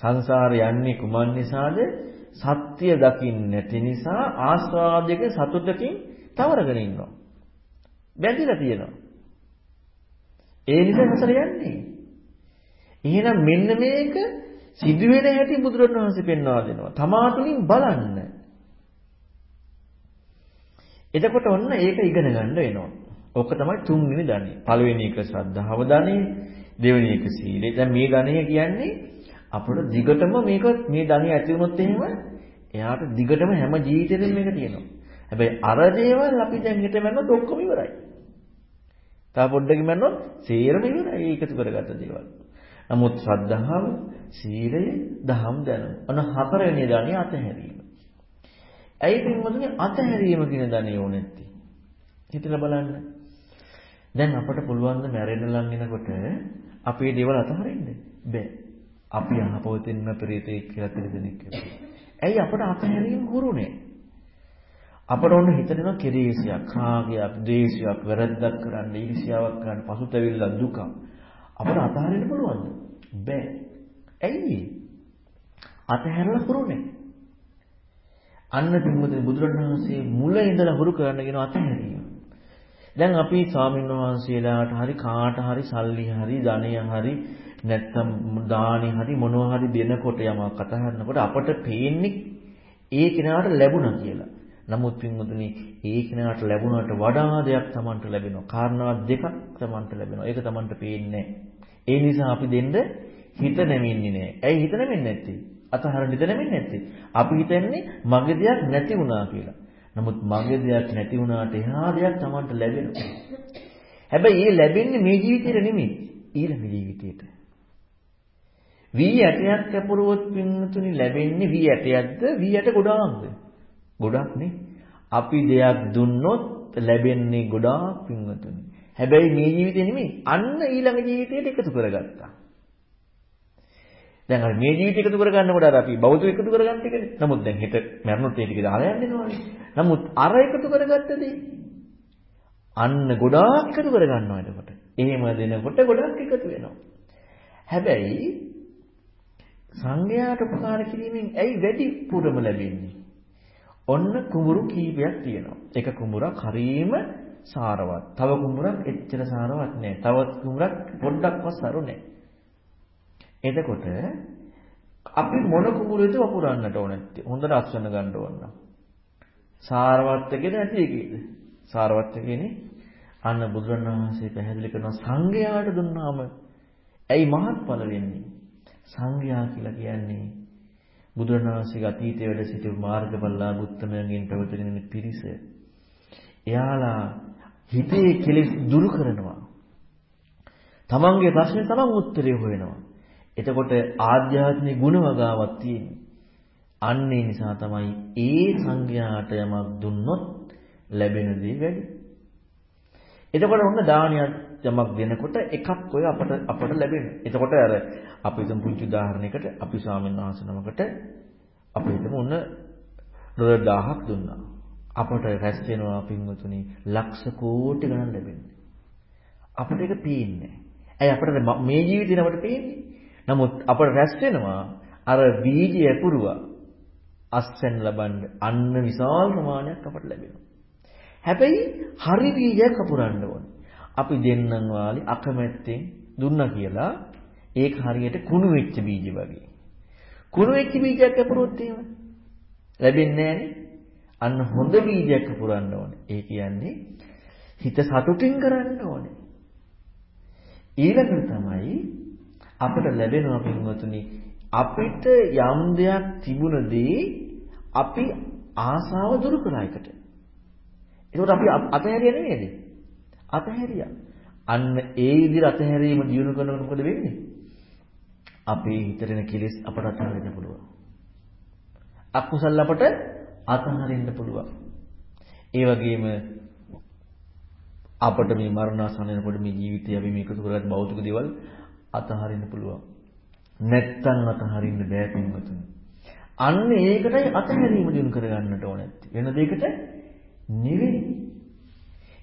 සංසාරේ යන්නේ කුමන් නිසාද? සත්‍ය දකින්න නැති නිසා ආස්වාදයක සතුටකින් තවරගෙන ඉන්නවා. බැඳිලා තියෙනවා. ඒ නිසා සසර යන්නේ. එහෙනම් මෙන්න මේක සිදුවෙන හැටි බුදුරණවහන්සේ පෙන්වා දෙනවා. තමා තුළින් බලන්න. එතකොට ඔන්න ඒක ඉගෙන ගන්න වෙනවා. ඕක තමයි තුන්වෙනි ධනෙ. පළවෙනි එක ශ්‍රද්ධාව ධනෙ, දෙවෙනි එක සීලය. දැන් මේ ධනෙ කියන්නේ අපිට දිගටම මේක මේ ධනෙ ඇති වුණොත් එහෙම එයාට දිගටම හැම ජීවිතේදම මේක තියෙනවා. හැබැයි අර දේවල් අපි දැන් හිත මැන්නොත් ඔක්කොම ඉවරයි. තා පොඩ්ඩකින් මැන්නොත් සේරම ඉවරයි ඒකතු කරගත්ත දේවල්. නමුත් ශ්‍රද්ධාව, සීලය, දහම් දැනුම. අන හතරවෙනි ධනෙ අතහැරීම. ඇයි පින්වතුනි අතහැරීම කියන ධනෙ ඕනේ නැත්තේ? හිතලා බලන්න. දැන් අපට පුළුවන් ද මැරෙන්න ලං වෙනකොට අපේ දේවල් අතහරින්න බෑ. අපි අහපොතින්ම ප්‍රේතෙක් කියලා පිළිදෙනෙක් ඇයි අපට අතහැරීම හුරුනේ? අපට ඕන හිතෙනවා කෙලෙසියක්, රාගයක්, ද්වේෂයක්, වැරද්දක් කරන්න, ඊර්ෂ්‍යාවක් කරන්න, පසුතැවිල්ල දුක. අපට අතහරින්න පුළුවන්ද? බෑ. ඇයි? අතහැරලා හුරුනේ. අන්න පින්වතුනි බුදුරණවහන්සේ මුල ඉඳලා හුරු කරන්න කියන අතහැරීම. දැන් අපි ස්වාමීන් වහන්සේලාට හරි කාට හරි සල්ලි හරි ධනය හරි නැත්තම් දානි හරි මොනවා හරි දෙනකොට යමක් කතා කරනකොට අපට පේන්නේ ඒ කෙනාට ලැබුණා කියලා. නමුත් පින්වතුනි ඒ කෙනාට ලැබුණාට වඩා දෙයක් Tamanට ලැබෙනවා. කාරණා දෙකක් Tamanට ලැබෙනවා. ඒක Tamanට පේන්නේ ඒ නිසා අපි දෙන්න හිත නැමින්නේ නැහැ. ඇයි හිත නැමෙන්නේ නැත්තේ? අතහරින්න හිත නැමෙන්නේ නැත්තේ? අපි හිතන්නේ මගේ දෙයක් නැති වුණා කියලා. නමුත් මගේ දෙයක් නැති වුණාට එහා දෙයක් Tamanට ලැබෙනවා. හැබැයි ඒ ලැබෙන්නේ මේ ජීවිතේට නෙමෙයි. ඊළඟ ජීවිතේට. වී ඇටයක් කැපුරුවොත් පින්නතුනි ලැබෙන්නේ වී ඇටයක්ද වී ඇට ගොඩාක්ද? ගොඩක් නේ. අපි දෙයක් දුන්නොත් ලැබෙන්නේ ගොඩාක් පින්නතුනි. හැබැයි මේ ජීවිතේ නෙමෙයි අන්න ඊළඟ ජීවිතයට එකතු කරගත්තා. දැන් අර මේ ජීවිතය එකතු කරගන්නකොට අර අපි බෞද්ධ එකතු කරගන්න එකනේ. නමුත් දැන් හෙට මරණොත් ඒ ටික දාලා යන්න වෙනවනේ. නමුත් අර එකතු කරගත්ත දේ අන්න ගොඩාක් එකතු කරගන්නවා එතකොට. එහෙම දෙනකොට ගොඩක් එකතු වෙනවා. හැබැයි සංඝයාට උපකාර කිරීමෙන් ඇයි වැඩි පුරම ලැබෙන්නේ? ඔන්න කුඹුරු කීපයක් තියෙනවා. එක කුඹුරක් හරීම සාරවත්. තව කුඹුරක් එච්චර සාරවත් නෑ. තවත් කුඹුරක් පොඩ්ඩක්වත් සරු නෑ. එතකොට අපි මොන කුඹුරේද වපුරන්නට ඕනේ? හොඳට අස්වැන්න ගන්න ඕන නම්. සාරවත් එකේද නැති එකේද? සාරවත් එකේනේ. අන්න බුදුරණවහන්සේ පැහැදිලි කරනවා සංඝයාට දුන්නාම ඇයි මහත්ඵල වෙන්නේ? සංඝයා කියලා කියන්නේ බුදුරණවහන්සේගේ අතීතයේ වැඩ සිටි මාර්ගඵලලා බුත්තමයන්ගෙන් පැවතුණු පිරිස. එයාලා හිතේ කෙලෙස් දුරු කරනවා. තමන්ගේ ප්‍රශ්නේ තමන් උත්තරේ හොයනවා. එතකොට ආධ්‍යාත්මික ගුණ වගාවක් තියෙනවා. අන්න ඒ නිසා තමයි ඒ සංඝයාට යමක් දුන්නොත් ලැබෙන දේ වැඩි. එතකොට ඔන්න දානියක් යමක් දෙනකොට එකක් ඔය අපට අපට ලැබෙනවා. එතකොට අර අපි හිතමු පුංචි උදාහරණයකට අපි ස්වාමීන් වහන්සේ නමකට අපි හිතමු ඔන්න ඩොලර් 1000ක් දුන්නා. අපට රැස් වෙනවා පින්වතුනි ලක්ෂ කෝටි ගණන් ලැබෙන්නේ. අපිට ඒක පේන්නේ නැහැ. ඇයි අපිට මේ ජීවිතේ නමට පේන්නේ? නමුත් අපට රැස් වෙනවා අර බීජය පුරුවා අස්සෙන් ලබන්න අන්න විශාල ප්‍රමාණයක් අපට ලැබෙනවා. හැබැයි හරි බීජයක් අපුරන්න ඕනේ. අපි දෙන්නන් වාලේ අකමැත්තෙන් දුන්නා කියලා ඒක හරියට කුණු වෙච්ච බීජ වගේ. කුණු වෙච්ච බීජයක් අපුරොත් එහෙම ලැබෙන්නේ අන්න හොඳ බීජයක් අපුරන්න ඕනේ. ඒ කියන්නේ හිත සතුටින් කරන්න ඕනේ. ඊළඟට තමයි අපිට ලැබෙනවා පින්වතුනි අපිට යම් දෙයක් තිබුණදී අපි ආසාව දුරු කරා එකට. ඒකට අපි අතහැරිය නෙමෙයිද? අතහැරියා. අන්න ඒ විදිහට අතහැරීම දියුණු කරනකොට මොකද වෙන්නේ? අපේ හිතට එන කෙලෙස් අපට අතහරින්න පුළුවන්. අකුසල් අපට අතහරින්න පුළුවන්. ඒ වගේම අපට මේ මරණාසන්න වෙනකොට මේ ජීවිතය අපි මේක කරගත් භෞතික දේවල් අතහරින්න පුළුවන්. නැත්තම් අතහරින්න බෑ පින්වතුනි. අන්න ඒකටයි අතහැරීම දිනු කරගන්නට ඕනේ. වෙන දෙයකට නෙවෙයි.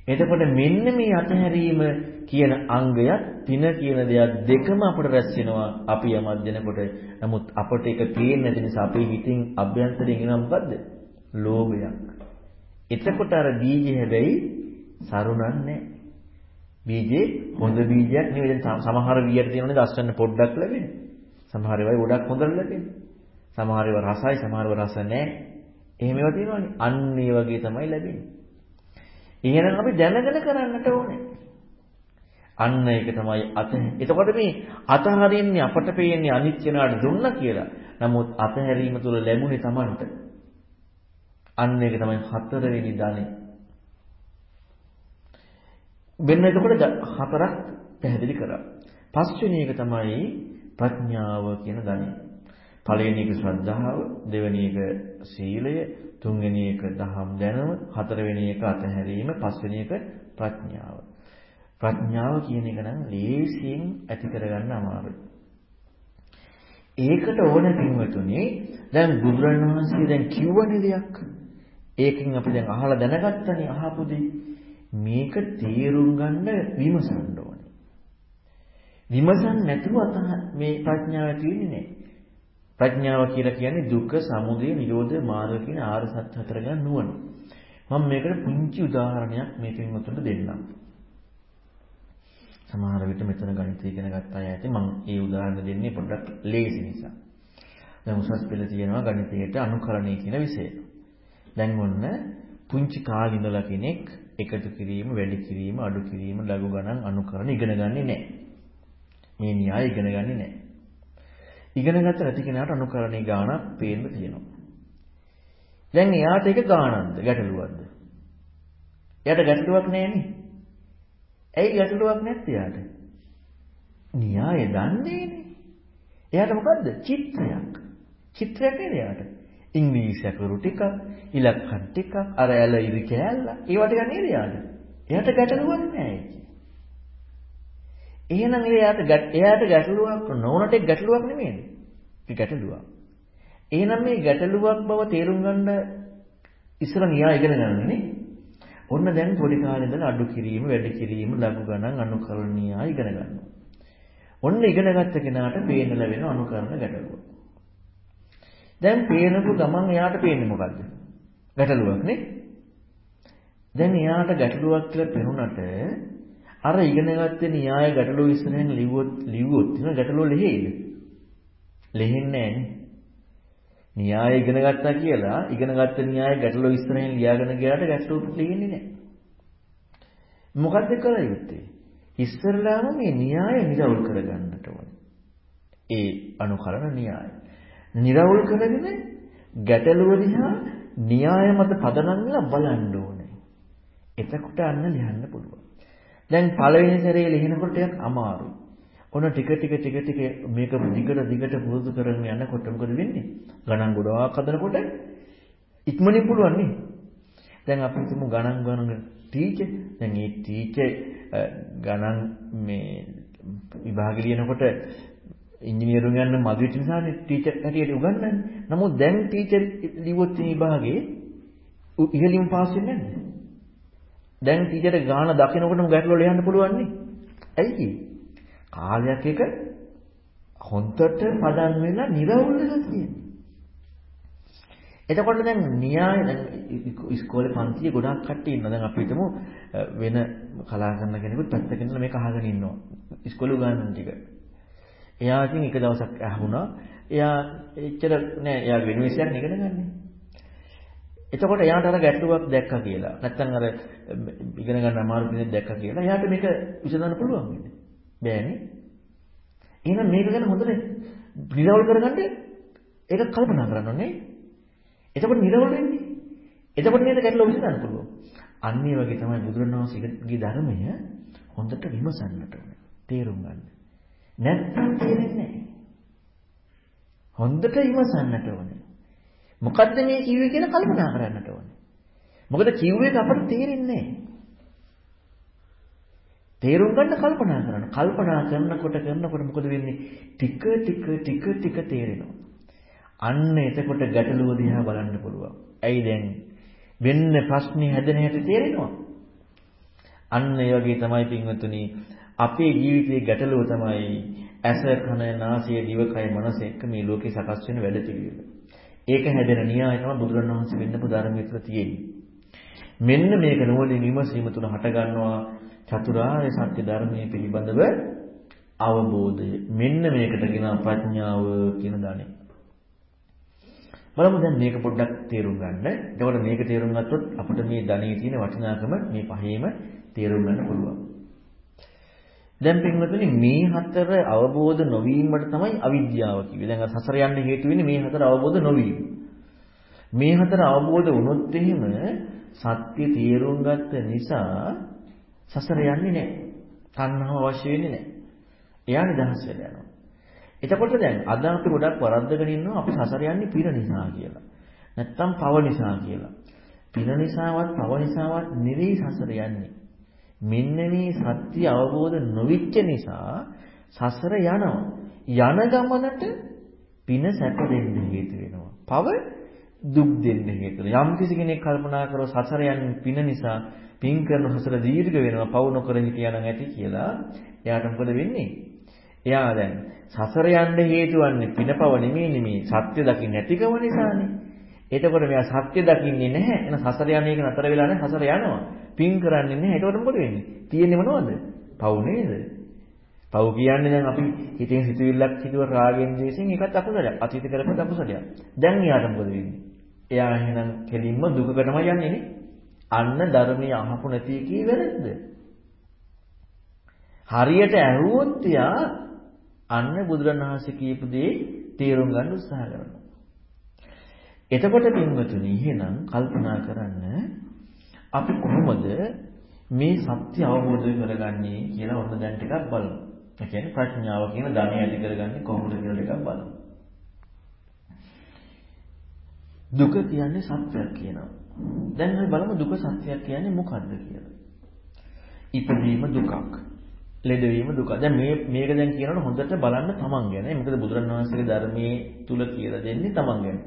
එතකොට මෙන්න මේ අතහැරීම කියන අංගයත් පින කියන දෙයක් දෙකම අපට රැස් වෙනවා අපි යමක් දෙනකොට. නමුත් අපට ඒක පේන්නේ නැති නිසා අපේ හිතින් අභ්‍යන්තරයෙන් එනවා මොකද්ද? ලෝභයක්. එතකොට අර බීජය හැබැයි සරුණන්නේ බීජේ හොඳ බීජයක් නෙවෙයි. දැන් සමහර බීජයක් තියෙනවනේ දස්සන්න පොඩ්ඩක් ලැබෙන්නේ. සමහර ඒවා ගොඩක් හොඳට ලැබෙන්නේ. සමහර ඒවා රසයි, සමහර ඒවා රස නැහැ. එහෙම ඒවා තියෙනවනේ. අන්න ඒ වගේ තමයි ලැබෙන්නේ. එහෙනම් අපි දැනගෙන කරන්නට ඕනේ. අන්න ඒක තමයි අත. එතකොට මේ අතහරින්නේ අපට පේන්නේ අනිත් කෙනාට දුන්නා කියලා. නමුත් අතහැරීම තුළ ලැබුණේ Tamanට. අන්න ඒක තමයි හතරවෙනි ධනෙ. වෙන එතකොට හතරක් පැහැදිලි කරා. පස්වෙනි එක තමයි ප්‍රඥාව කියන ධනෙ. පළවෙනි එක ශ්‍රද්ධාව, දෙවෙනි එක සීලය, තුන්වෙනි එක දහම් දැනුම, හතරවෙනි එක අතහැරීම, පස්වෙනි එක ප්‍රඥාව. ප්‍රඥාව කියන එක නම් ලේසියෙන් ඇති කරගන්න අමාරුයි. ඒකට ඕන පින්වතුනි දැන් බුදුරණවහන්සේ දැන් කිව්වනේ දෙයක්. ඒකෙන් අපි දැන් අහලා දැනගත්තනේ අහපු දේ. මේක තේරුම් ගන්න විමසන්න ඕනේ. විමසන්න නැතුව මේ ප්‍රඥාව ඇති වෙන්නේ නැහැ. ප්‍රඥාව කියලා කියන්නේ දුක්ඛ, සමුදය, නිරෝධ මාර්ග කියන ආර්ය සත්‍ය හතර ගැන නුවණ. මම මේකට පුංචි උදාහරණයක් මේ පින්වතුන්ට දෙන්නම්. සමහර විට මෙතන ගණිතය ඉගෙන ගත්ත අය ඇති මම ඒ උදාහරණ දෙන්නේ පොඩ්ඩක් ලේසි නිසා. දැන් උසස් පෙළ තියෙනවා ගණිතයට අනුකරණය කියන විෂය. දැන් ඔන්න පුංචි කාලේ ඉඳලා කෙනෙක් එකතු කිරීම, වැඩි කිරීම, අඩු කිරීම, ලඝු ගණන් අනුකරණ ඉගෙන ගන්නේ නැහැ. මේ න්‍යාය ඉගෙන ගන්නේ නැහැ. ඉගෙන ගත්ත නැති කෙනාට අනුකරණේ ගාණක් පේන්න තියෙනවා. දැන් එයාට ඒක ගාණක්ද ගැටලුවක්ද? එයාට ගැටලුවක් නැහැනේ. ඇයි ගැටලුවක් නැත්තේ එයාට? න්‍යාය දන්නේනේ. එයාට මොකද්ද? චිත්‍රයක්. චිත්‍රයක් නේද එයාට? ඉංග්‍රීසි අකුරු ටිකක්, ඉලක්කම් ටිකක්, අර ඇල ඉරි කෑල්ල, ඒවා ටික නේද එයාට? එයාට ගැටලුවක් නැහැ ඒක. එහෙනම් එයාට එයාට ගැටලුවක් නොවනට ගැටලුවක් නෙමෙයිද? ඒ ගැටලුවක්. එහෙනම් මේ ගැටලුවක් බව තේරුම් ගන්න ඉස්සර න්‍යාය ඉගෙන ගන්න නේ. ඔන්න දැන් පොඩි කාලේ ඉඳලා අඩු කිරීම, වැඩි කිරීම, ලඝු ගණන්, අනුකරණ න්‍යාය ඉගෙන ගන්නවා. ඔන්න ඉගෙන ගත්ත කෙනාට පේන්න ලැබෙන අනුකරණ ගැටලුව. දැන් පේනපු ගමන් එයාට පේන්නේ මොකද්ද? ගැටලුවක් නේ. දැන් එයාට ගැටලුවක් කියලා පෙනුනට අර ඉගෙනගත්ත න්‍යාය ගැටලුව ඉස්සරහින් ලිව්වොත් ලිව්වොත් එන ගැටලුව ලෙහෙයිද? ලෙහෙන්නේ නැහැ න්‍යාය ඉගෙන ගත්තා කියලා ඉගෙනගත්ත න්‍යාය ගැටලුව ඉස්සරහින් ලියාගෙන ගියාට ගැටලුව ලියෙන්නේ නැහැ. මොකද්ද කළ යුත්තේ? ඉස්සරලාම මේ න්‍යාය නිරවුල් කරගන්නට ඕනේ. ඒ අනුකරණ න්‍යාය. නිරවුල් කරගෙන ගැටලුව දිහා න්‍යාය මත පදනම් වෙලා බලන්න ඕනේ. එතකොට අන්න ලියන්න පුළුවන්. දැන් පළවෙනි සැරේ ලියනකොට ටිකක් අමාරුයි. ඔන්න ටික ටික ටික ටික මේක දිගට දිගට පුරුදු කරගෙන යනකොට මොකද වෙන්නේ? ගණන් ගොඩාක් හදනකොට ඉක්මනින් පුළුවන් නේ. දැන් අපි හිතමු ගණන් ගණන් ටීචර් දැන් මේ ටීචර් ගණන් මේ විභාග ලියනකොට ඉංජිනේරුන් යන මදිට නිසානේ ටීචර් හැටියට උගන්වන්නේ. නමුත් දැන් ටීචර් ලිව්වොත් මේ විභාගේ ඉහළින් පාස් වෙන්නේ නැහැ. දැන් ටීචර් ගාන දකිනකොටම ගැටලුව ලියන්න පුළුවන් නේ. ඇයි කාලයක් එක හොන්දට පදන් වෙලා නිරවුල් වෙලා තියෙනවා. එතකොට දැන් න්‍යාය දැන් ඉස්කෝලේ පන්තියේ ගොඩාක් කට්ටිය ඉන්නවා. දැන් අපි හිතමු වෙන කලා කරන කෙනෙකුත් පැත්තකින් ඉඳලා මේක අහගෙන ඉන්නවා. ඉස්කෝලේ උගන්වන ටික. එයා ඉතින් එක දවසක් අහුණා. එයා එච්චර නෑ එයා වෙන විෂයක් ඉගෙන ගන්නනේ. එතකොට එයාට අර ගැටලුවක් දැක්කා කියලා. නැත්තම් අර ඉගෙන ගන්න අමාරු කෙනෙක් දැක්කා කියලා. එයාට මේක විසඳන්න පුළුවන් වෙන්නේ. බෑනේ. එහෙනම් මේක ගැන හොඳට නිරවුල් කරගන්න ඒක කල්පනා කරන්න ඕනේ. එතකොට නිරවුල් වෙන්නේ. එතකොට නේද ගැටලුව විසඳන්න පුළුවන්. අන්න ඒ වගේ තමයි බුදුරණවහන්සේගේ ධර්මය හොඳට විමසන්නට ඕනේ. තේරුම් ගන්න. නැත්තම් තේරෙන්නේ නැහැ. හොඳට විමසන්නට ඕනේ. මොකද්ද මේ කිව්වේ කියලා කල්පනා කරන්නට ඕනේ. මොකද කිව්වේ අපට තේරෙන්නේ නැහැ. තේරුම් ගන්න කල්පනා කරන්න. කල්පනා කරනකොට කරනකොට මොකද වෙන්නේ? ටික ටික ටික ටික තේරෙනවා. අන්න එතකොට ගැටලුව දිහා බලන්න පුළුවන්. ඇයි දැන් වෙන්න ප්‍රශ්නේ හැදෙන හැටි තේරෙනවා. අන්න ඒ වගේ තමයි පින්වතුනි අපේ ජීවිතයේ ගැටලුව තමයි ඇස කන නාසය දිවකය මනස එක්ක මේ ලෝකේ සකස් වෙන වැඩ පිළිවෙල. ඒක හැදෙන න්‍යාය තමයි බුදුරණවහන්සේ වෙන්නපු ධර්මයේ තුල තියෙන්නේ. මෙන්න මේක නෝලින් විමසීම තුන හට ගන්නවා චතුරාර්ය සත්‍ය ධර්මයේ පිළිබඳව අවබෝධය. මෙන්න මේකට කියන ප්‍රඥාව කියන ධනෙ. බලමු දැන් මේක පොඩ්ඩක් තේරුම් ගන්න. එතකොට මේක තේරුම් ගත්තොත් අපිට මේ ධනෙ තියෙන වටිනාකම මේ පහේම තේරුම් ගන්න පුළුවන්. දැන් පින්වතුනි මේ හතර අවබෝධ නොවීමට තමයි අවිද්‍යාව කිව්වේ. දැන් සසර යන්න හේතු වෙන්නේ මේ හතර අවබෝධ නොවීම. මේ හතර අවබෝධ වුණොත් එහෙම සත්‍ය තේරුම් ගත්ත නිසා සසර යන්නේ නැහැ. තණ්හාව අවශ්‍ය වෙන්නේ නැහැ. එයා නිදහස් වෙලා යනවා. එතකොට දැන් අද අපි ගොඩක් වරද්දගෙන ඉන්නවා අපි සසර යන්නේ පින නිසා කියලා. නැත්තම් පව නිසා කියලා. පින නිසාවත් පව නිසාවත් නෙවෙයි සසර යන්නේ. මෙන්න මේ සත්‍ය අවබෝධ නොවිච්ච නිසා සසර යනවා. යන ගමනට පින සැප දෙන්න හේතු වෙනවා. පව දුක් දෙන්න හේතු වෙනවා. යම් කිසි කෙනෙක් කල්පනා කරව සසර යන්නේ පින නිසා පින් කරන හසර දීර්ඝ වෙනවා පවු නොකර හිටියානම් ඇති කියලා එයාට මොකද වෙන්නේ? එයා දැන් සසර යන්න හේතු වන්නේ පිනපව නෙමෙයි නෙමේ සත්‍ය දකින්න නැතිකම නිසානේ. එතකොට මෙයා සත්‍ය දකින්නේ නැහැ. එන සසර යන්නේ එක නතර වෙලා නැහැ. සසර යනවා. පින් කරන්නේ නැහැ. එතකොට මොකද වෙන්නේ? තියෙන්නේ මොනවද? පව් නේද? පව් කියන්නේ දැන් අපි හිතෙන් සිතුවිල්ලක් හිතුව රාගෙන් ද්වේෂෙන් ඒකත් අකුසලයක්. අතීත කරපුවත් අකුසලයක්. දැන් එයාට මොකද වෙන්නේ? එයා එහෙනම් කෙලින්ම දුකකටම යන්නේ නේ. අන්න ධර්මයේ අහපු නැති කී වැරද්ද. හරියට ඇහුවොත් එයා අන්න බුදුරණවහන්සේ කියපු දේ තේරුම් ගන්න උත්සාහ කරනවා. එතකොට පින්වතුනි එහෙනම් කල්පනා කරන්න අපි කොහොමද මේ සත්‍ය අවබෝධ කරගන්නේ කියලා ඔන්න දැන් ටිකක් බලමු. ඒ කියන්නේ ප්‍රඥාව කියන ධර්මය ඇති කරගන්නේ කොහොමද කියලා ටිකක් බලමු. දුක කියන්නේ සත්‍යයක් කියනවා. දැන් අපි බලමු දුක සත්‍යයක් කියන්නේ මොකක්ද කියලා. ඉපදීම දුකක්. ලෙඩවීම දුක. දැන් මේ මේක දැන් කියනකොට හොඳට බලන්න තමන් ගැන. මොකද බුදුරණවහන්සේගේ ධර්මයේ තුල කියලා දෙන්නේ තමන් ගැන.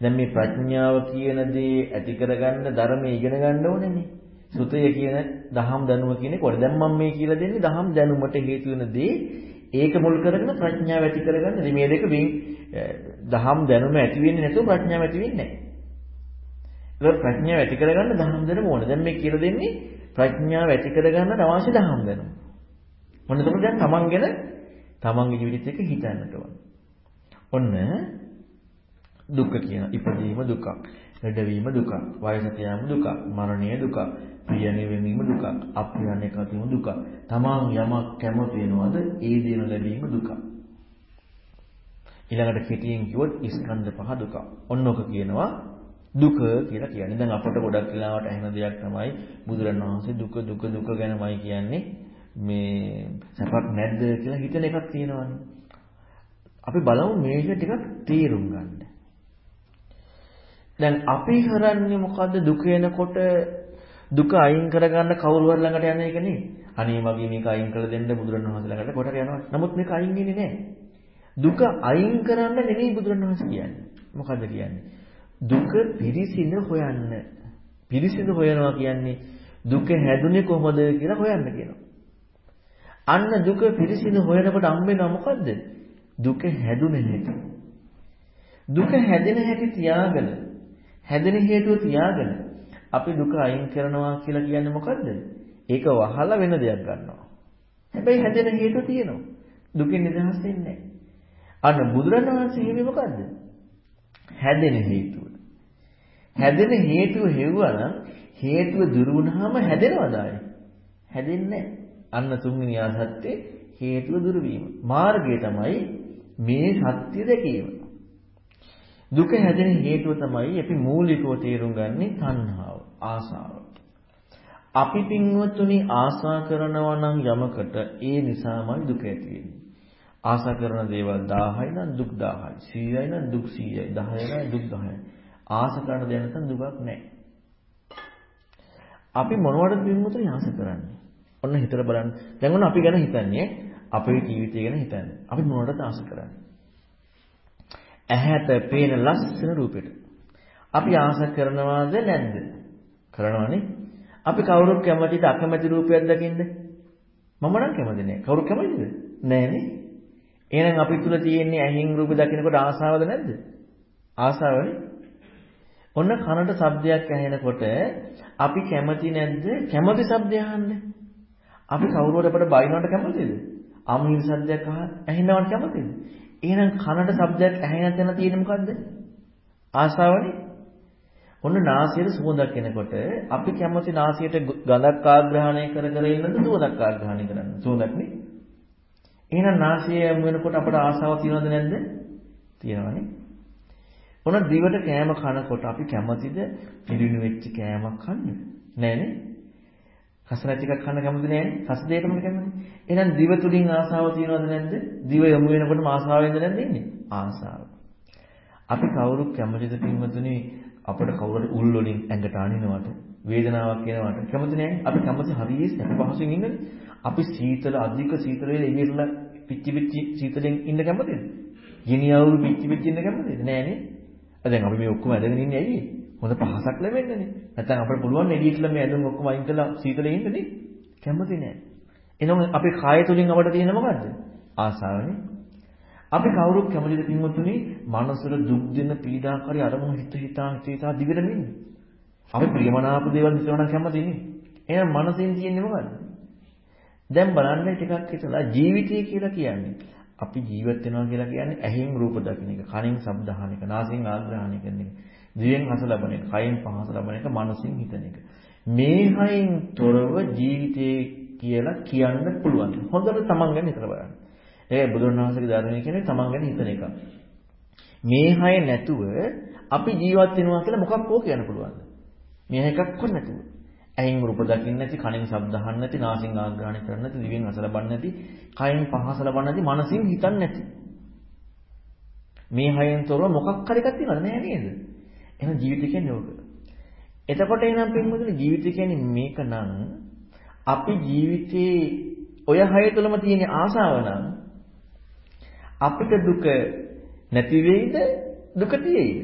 දැන් මේ ප්‍රඥාව කියන දේ ඇති කරගන්න ධර්මයේ ඉගෙන ගන්න ඕනේනේ. සුතය කියන දහම් දැනුම කියන එක. දැන් මම මේ කියලා දෙන්නේ දහම් දැනුමට හේතු වෙන දේ ඒක මුල් කරගෙන ප්‍රඥාව ඇති කරගන්න. මේ දෙක වෙන් දහම් දැනුම ඇති වෙන්නේ නැතුව ප්‍රඥාව ඇති වෙන්නේ නැහැ. ඒක ප්‍රඥාව ඇති කරගන්න දහම් දැනුම ඕන. දැන් මේ කියලා දෙන්නේ ප්‍රඥාව ඇති කරගන්න අවශ්‍ය දහම් දැනුම. මොන එතකොට දැන් තමන් ගැන තමන්ගේ ජීවිතෙත් එක්ක හිතන්නට ඕන. ඔන්න දුක කියන ඉපදීම දුකක්, ලෙඩවීම දුකක්, වයසට යාම දුකක්, මරණය දුකක්, ප්‍රිය නිවීම දුකක්, අප්‍රියණ එකතීම දුකක්. තමන් යමක් කැමති වෙනවද ඒ දේ ලැබීම දුකක්. ඊළඟට කෙටියෙන් කිව්වොත් ස්කන්ධ පහ දුක. ඔන්නෝක කියනවා දුක කියලා කියන්නේ. දැන් අපට ගොඩක් වෙලාවට ඇහෙන දෙයක් තමයි බුදුරණවහන්සේ දුක දුක දුක ගැනමයි කියන්නේ. මේ සැපක් නැද්ද කියලා හිතන එකක් තියෙනවානේ. අපි බලමු මේක ටිකක් තේරුම් ගන්න. දැන් අපි කරන්නේ මොකද්ද දුක එනකොට දුක අයින් කරගන්න කවුරු හරි ළඟට යන එක නේ. අනේ මගේ මේක අයින් කරලා දෙන්න බුදුරණවහන්සේ ළඟට කොටට යනවා. නමුත් මේක අයින් වෙන්නේ නැහැ. දුක අයින් කරන්න නෙමෙයි බුදුරණවහන්සේ කියන්නේ. මොකද්ද කියන්නේ? දුක පිරිසිඳ හොයන්න. පිරිසිඳ හොයනවා කියන්නේ දුක හැදුනේ කොහොමද කියලා හොයන්න කියනවා. අන්න දුක පිරිසිඳ හොයනකොට හම්බෙනවා මොකද්ද? දුක හැදුන හැටි. දුක හැදෙන හැටි තියාගෙන හැදෙන හේතුව තියාගෙන අපි දුක අයින් කරනවා කියලා කියන්නේ මොකද්ද? ඒක වහලා වෙන දෙයක් ගන්නවා. හැබැයි හැදෙන හේතුව තියෙනවා. දුකෙන් නිදහස් වෙන්නේ අන්න බුදුරණවහන්සේ හිමි මොකද්ද? හැදෙන හේතුව. හැදෙන හේතුව හෙව්වනම් හේතුව දුරු වුණාම හැදෙනවද ආයේ? හැදෙන්නේ අන්න තුන්වෙනි ආසත්තේ හේතුව දුරු වීම. මාර්ගය තමයි මේ සත්‍ය දැකීම. දුක හැදෙන හේතුව තමයි අපි මූලිකව තේරුම් ගන්නේ තණ්හාව, ආසාව. අපි පින්වත්තුනි ආසා කරනවා නම් යමකට ඒ නිසාමයි දුක ඇති වෙන්නේ. ආසා කරන දේවල් 1000යි නම් දුක් 1000යි 100යි නම් දුක් 100යි 10යි නම් දුක් 10යි ආසා කරන දේ නැත්නම් දුකක් නැහැ. අපි මොනවටද පින්වතුනි ආසා කරන්නේ? ඔන්න හිතලා බලන්න. දැන් ඔන්න අපි ගැන හිතන්නේ අපේ ජීවිතය ගැන හිතන්නේ. අපි මොනවටද ආසා කරන්නේ? ඇහැට පේන ලස්සන රූපෙට. අපි ආස කරනවාද නැද්ද? කරනවනේ. අපි කවුරුත් කැමතිද අකමැති රූපයක් දකින්න? මම නම් කැමති නෑ. කවුරු කැමතිද? නෑනේ. එහෙනම් අපි තුල තියෙන්නේ ඇහින් රූප දකිනකොට ආසාවද නැද්ද? ආසාවනේ. ඔන්න කනට ශබ්දයක් ඇහෙනකොට අපි කැමති නැද්ද? කැමති ශබ්දය අහන්න. අපි කවුරුවට අපට බයිනවට කැමතිද? අමිහිරි ශබ්දයක් ඇහෙනවට කැමතිද? එහෙනම් කනට ශබ්දයක් ඇහෙන තැන තියෙන්නේ මොකද්ද? ආශාවනේ. ඔන්න නාසයට සුවඳක් එනකොට අපි කැමති නාසයට ගඳක් ආග්‍රහණය කර කර ඉන්නද සුවඳක් ආග්‍රහණය කරන්න. සුවඳක් නේ. එහෙනම් නාසය යම් වෙනකොට අපට ආශාව තියෙනවද නැද්ද? තියෙනවනේ. ඔන්න දිවට කෑම කනකොට අපි කැමතිද පිළිණු වෙච්ච කෑමක් කන්න? නෑනේ. කස නැති එකක් කන්න කැමති නෑනේ. කස දෙයකම කැමති. එහෙනම් දිව තුලින් ආසාව තියෙනවද නැද්ද? දිව යොමු වෙනකොටම ආසාවෙන්ද නැද්ද ඉන්නේ? ආසාව. අපි කවුරුත් කැමතිද පින්වතුනි අපිට කවුරුහරි උල් වලින් ඇඟට අනිනවට වේදනාවක් එනවට කැමති නෑනේ. අපි කැමති හරිය සැප පහසුවෙන් ඉන්නනේ. අපි සීතල අධික සීතල වෙල ඉවිරලා පිච්චි පිච්චි සීතලෙන් ඉන්න කැමතිද? ගිනි අවුරු පිච්චි පිච්චි ඉන්න කැමතිද? නෑනේ. දැන් අපි මේ ඔක්කොම ඇදගෙන ඉන්නේ ඇයි? හොඳ පහසක් ලැබෙන්නනේ. නැත්නම් අපිට පුළුවන් එළිය කියලා මේ ඇඳුම් ඔක්කොම අයින් කරලා සීතලේ ඉන්නනේ. කැමති නෑ. එනොම අපේ කාය තුලින් අපට තියෙන මොකද්ද? ආසාවනේ. අපි කවුරුත් කැමතිද පින්වතුනි මනසට දුක් දෙන පීඩාකාරී අරමුණු හිත හිතා හිත හිතා දිගට ඉන්නේ. අපි ප්‍රියමනාප දේවල් හිතවනම් කැමති නේ. එහෙනම් මනසෙන් තියෙන්නේ මොකද්ද? දැන් බලන්න ටිකක් හිතලා ජීවිතය කියලා කියන්නේ අපි ජීවත් වෙනවා කියලා කියන්නේ ඇහෙන් රූප දකින්න එක, කනෙන් ශබ්ද අහන එක, නාසයෙන් ආග්‍රහණය කරන එක, දිවෙන් රස ලබන එක, කයෙන් පහස ලබන එක, මනසින් හිතන එක. මේ හයෙන් තොරව ජීවිතේ කියලා කියන්න පුළුවන්. හොඳට තමන් ගැන හිතලා බලන්න. ඒ බුදුරණවහන්සේගේ ධර්මයේ කියන්නේ තමන් ගැන හිතන එක. මේ හය නැතුව අපි ජීවත් වෙනවා කියලා මොකක් හෝ කියන්න පුළුවන්ද? මේ එකක්වත් නැතුව. ඇහෙන් රූප දකින්න නැති, කනෙන් ශබ්ද අහන්න නැති, නාසයෙන් ආග්‍රහණය කරන්න නැති, දිවෙන් රස ලබන්න නැති, කයෙන් පහස ලබන්න නැති, මනසින් හිතන්නේ නැති. මේ හයෙන් තොරව මොකක් හරි එකක් තියෙනවද නෑ නේද? එහෙනම් ජීවිතය කියන්නේ ඕක. එතකොට එහෙනම් පින්වතුනි ජීවිතය කියන්නේ මේක නම් අපි ජීවිතේ ඔය හය තුලම තියෙන ආශාව නම් අපිට දුක නැති වෙයිද දුක තියෙයිද?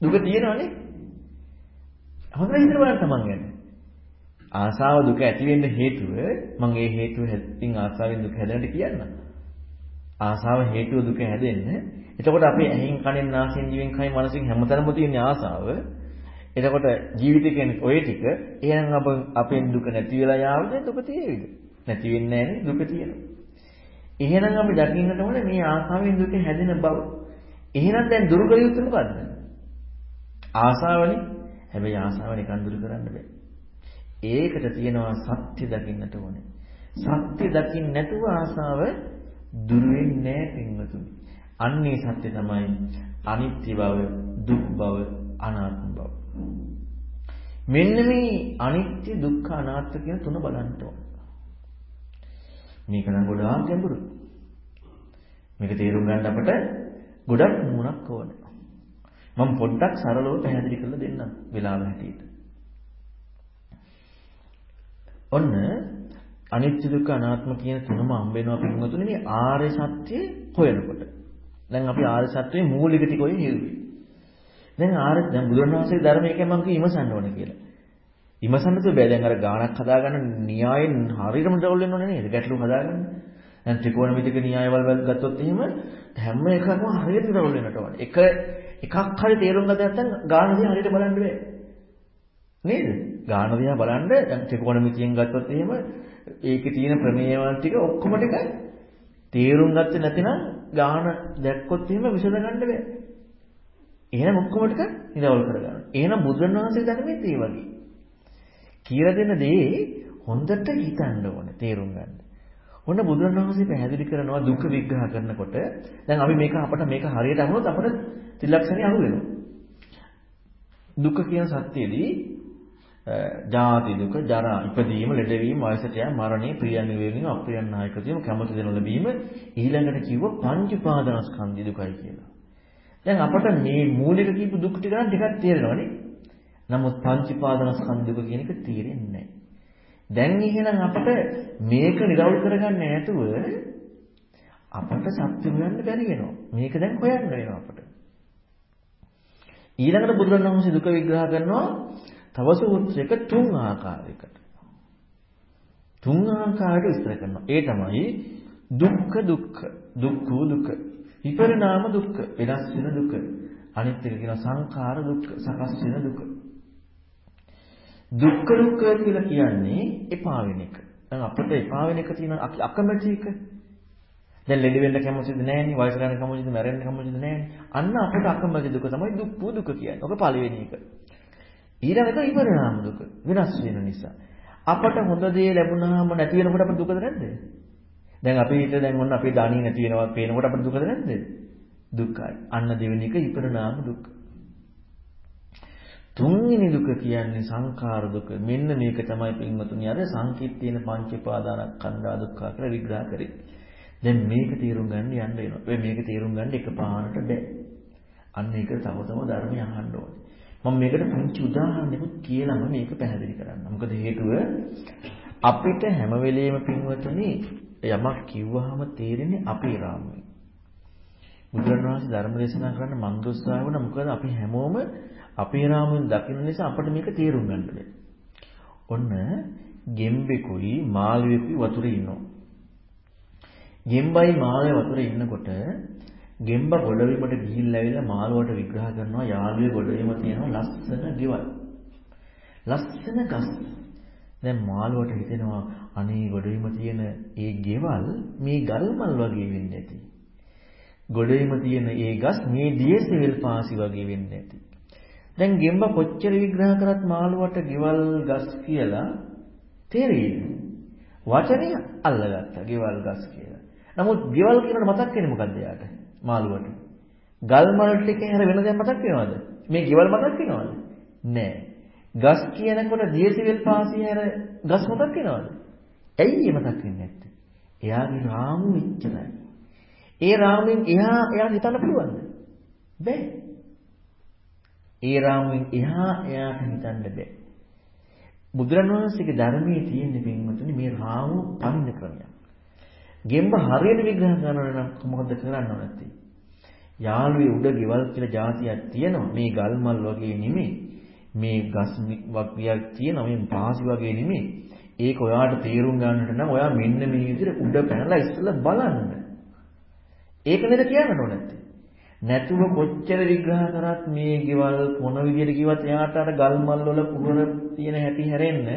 දුක තියෙනවනේ. හොඳට හිතලා බලන්න තමන් ගැන. ආසාව දුක ඇති වෙන්න හේතුව මම ඒ හේතුව හැදින් ආසාවෙන් දුක හැදෙන්නට කියන්න. ආසාව හේතුව දුක හැදෙන්න. එතකොට අපි ඇහින් කනෙන් නාසයෙන් දිවෙන් කයින් මනසින් හැමතැනම තියෙන ආසාව. එතකොට ජීවිතය කියන්නේ ඔය ටික එහෙනම් අප අපෙන් දුක නැති වෙලා යාවද දුක තියෙයිද? නැති වෙන්නේ නැහැ දුක තියෙනවා. එහෙනම් අපි දකින්නට ඕනේ මේ ආසාවෙන් දුක හැදෙන බව. එහෙනම් දැන් දුරු කළ යුත්තේ මොකද්ද? ආසාවනේ. හැබැයි ආසාව නිකන් දුරු කරන්න බෑ. ඒකට තියෙනවා සත්‍ය දකින්නට ඕනේ. සත්‍ය දකින්න නැතුව ආසාව දුරු වෙන්නේ නැහැ පින්වතුනි. අන්නේ සත්‍ය තමයි අනිත්‍ය බව, දුක් බව, අනාත්ම බව. මෙන්න මේ අනිත්‍ය, දුක්ඛ, අනාත්ම කියන තුන බලන්න ඕනේ. මේක නම් ගොඩාක් ගැඹුරුයි. මේක තේරුම් ගන්න අපට ගොඩක් නුවණක් ඕනේ. මම පොඩ්ඩක් සරලව පැහැදිලි කරලා දෙන්නම් වෙලාව හැටියට. ඔන්න අනිත්‍ය දුක්ඛ අනාත්ම කියන තුනම හම්බ වෙනවා පින්වතුනි මේ ආර්ය සත්‍ය හොයනකොට. දැන් අපි ආර්ය සත්‍යයේ මූලික ටික ඔය හෙව්වේ. දැන් ආර්ය දැන් බුදුරණවහන්සේගේ ධර්මයේ මම කිය ඉමසන්න ඕනේ කියලා. ඉමසන්න තු බෑ දැන් අර ගානක් හදාගන්න න්‍යායෙන් හරියටම ඩවුල් වෙන්න ඕනේ නේද? ගැටලු හදාගන්න. දැන් ත්‍රිකෝණමිතික න්‍යායවල ගත්තොත් එහෙම හැම එකක්ම හරියට ඩවුල් වෙන්නට ඕනේ. එක එකක් හරි තේරුම් ගන්න නැත්නම් ගාන දිහා හරියට බලන්න බෑ. නේද? ගාන දිහා බලන්න දැන් ත්‍රිකෝණමිතියෙන් ගත්තොත් එහෙම ඒකේ තියෙන ප්‍රමේයවල ටික ඔක්කොම ටික තේරුම් ගත්තේ නැතිනම් ගාන දැක්කොත් එහෙම විසඳ ගන්න බෑ. එහෙනම් ඔක්කොම ටික නිරවල් කරගන්න. එහෙනම් බුදුරණවහන්සේ ධර්මෙත් ඒ වගේ. කියලා දෙන දේ හොඳට හිතන්න ඕනේ තේරුම් ගන්න. ඔන්න බුදුරණවහන්සේ පැහැදිලි කරනවා දුක විග්‍රහ කරනකොට දැන් අපි මේක අපට මේක හරියට අහුනොත් අපට ත්‍රිලක්ෂණي අහු වෙනවා. දුක කියන සත්‍යයේදී ජාති දුක, ජරා, ඉපදීම, ලෙඩවීම, වයසට යාම, මරණය, ප්‍රියයන් වේවීම, අප්‍රියයන් නායකතියම, කැමති දෙනු ලැබීම ඊළඟට කිව්ව පංච උපාදානස්කන්ධය දුකයි කියලා. දැන් අපට මේ මූලික කියපු දුක් ටික නම් ටිකක් තේරෙනවනේ. නමුත් පංච උපාදානස්කන්ධ දුක කියන එක තේරෙන්නේ නැහැ. දැන් එහෙනම් අපට මේක නිරවුල් කරගන්න නැතුව අපට සත්‍ය හොයන්න බැරි වෙනවා. මේක දැන් හොයන්න වෙනවා අපට. ඊළඟට බුදුරණවහන්සේ දුක විග්‍රහ කරනවා තව සූත්‍රයක තුන් ආකාරයකට. තුන් ආකාරයකට විස්තර කරනවා. ඒ තමයි දුක්ඛ දුක්ඛ, දුක්ඛ දුක්ඛ, විපරිණාම දුක්ඛ, වෙනස් වෙන දුක. අනිත් එක කියනවා සංඛාර දුක්ඛ, සකස් වෙන දුක. දුක්ඛ දුක්ඛ කියලා කියන්නේ එපා වෙන එක. දැන් අපිට එපා වෙන එක තියෙන අකමැති එක. දැන් ලෙඩ වෙන්න කැමතිද නැහෙනි, වයස ගන්න කැමතිද, මැරෙන්න කැමතිද නැහෙනි. අන්න අපිට අකමැති දුක තමයි දුක්ඛ දුක කියන්නේ. ඔක පළවෙනි එක. ඊළඟට විපරිණාම දුක වෙනස් වෙන නිසා. අපට හොඳ දේ ලැබුණාම නැති වෙනකොට අපිට දුකද නැද්ද? දැන් අපි හිත දැන් ඔන්න අපේ ධානිය නැති වෙනවා පේනකොට අපිට දුකද නැද්ද? දුක්ඛයි. අන්න දෙවෙනි එක විපරිණාම දුක. තුන්වෙනි දුක කියන්නේ සංඛාර දුක. මෙන්න මේක තමයි පින්වතුනි අර සංකිට්ඨේන පංච උපාදානස්කන්ධා දුක්ඛ කියලා විග්‍රහ කරේ. දැන් මේක තේරුම් ගන්න යන්න වෙනවා. ඔය මේක තේරුම් ගන්න එකපාරට බෑ. අන්න ඒක තව තව ධර්මය අහන්න ඕනේ. මම මේකට පුංචි උදාහරණයක් කියලාම මේක පැහැදිලි කරන්න. මොකද හේතුව අපිට හැම වෙලෙම පින්වතුනි යමක් කිව්වහම තේරෙන්නේ අපේ රාමුවේ. බුදුරණවහන්සේ ධර්ම දේශනා කරන්න මං දුස්සාව වුණා. මොකද අපි හැමෝම අපේ රාමුවෙන් දකින්න නිසා අපිට මේක තේරුම් ගන්න බැහැ. ඔන්න ගෙම්බෙකුයි මාළුවෙකුයි වතුරේ ඉන්නවා. ගෙම්බයි මාළුවේ වතුරේ ඉන්නකොට ගෙම්බ ගොඩවීමට ගිහිල්ලා ඇවිල්ලා මාළුවට විග්‍රහ කරනවා යාළුවේ ගොඩවීම තියෙනවා ලස්සන ගෙවල්. ලස්සන ගස්. දැන් මාළුවට හිතෙනවා අනේ ගොඩවීම තියෙන ඒ ගෙවල් මේ ගල් මල් වගේ වෙන්නේ නැති. ගොඩේම තියෙන ඒ ගස් මේ දියසෙල් පාසි වගේ වෙන්නේ නැති. දැන් ගෙම්බ කොච්චර විග්‍රහ කරත් මාළුවට ගෙවල් ගස් කියලා තේරෙන්නේ. වචනේ අල්ලගත්තා ගෙවල් ගස් කියලා. නමුත් ගෙවල් කියනකොට මතක් වෙන්නේ මොකද්ද යාට? මාළුවට. ගල් මල් ටිකේ හැර වෙන දෙයක් මතක් වෙනවද? මේ ගෙවල් මතක් වෙනවද? නෑ. ගස් කියනකොට දියසෙල් පාසි හැර ගස් මතක් වෙනවද? ඇයි ඒ මතක් වෙන්නේ නැත්තේ? එයාගේ රාමු ඉච්චරයි. ඒ රාමුවෙන් එහා එයාට හිතන්න පුළුවන්ද? බැහැ. ඒ රාමුවෙන් එහා එයාට හිතන්න බෑ. බුදුරණවහන්සේගේ ධර්මයේ තියෙන පින්වතුනි මේ රාමු පන්න ක්‍රමයක්. ගෙම්බ හරියට විග්‍රහ කරනවා නම් මොකද කරන්න නැත්තේ? යාළුවේ උඩ ගෙවල් කියලා જાතියක් තියෙනවා. මේ ගල් මල් වගේ නෙමෙයි. මේ ගස් වගේක් තියෙනවා. මේ පාසි වගේ නෙමෙයි. ඒක ඔයාට තේරුම් ගන්නට නම් ඔයා මෙන්න මේ විදිහට උඩ පැනලා ඉස්සෙල්ලා බලන්න. ඒක නේද කියන්න ඕන නැත්තේ. නැතුව කොච්චර විග්‍රහ කරත් මේ ගෙවල් මොන විදියට කිව්වත් එයාට අර ගල් මල් වල පුරන තියෙන හැටි හැරෙන්න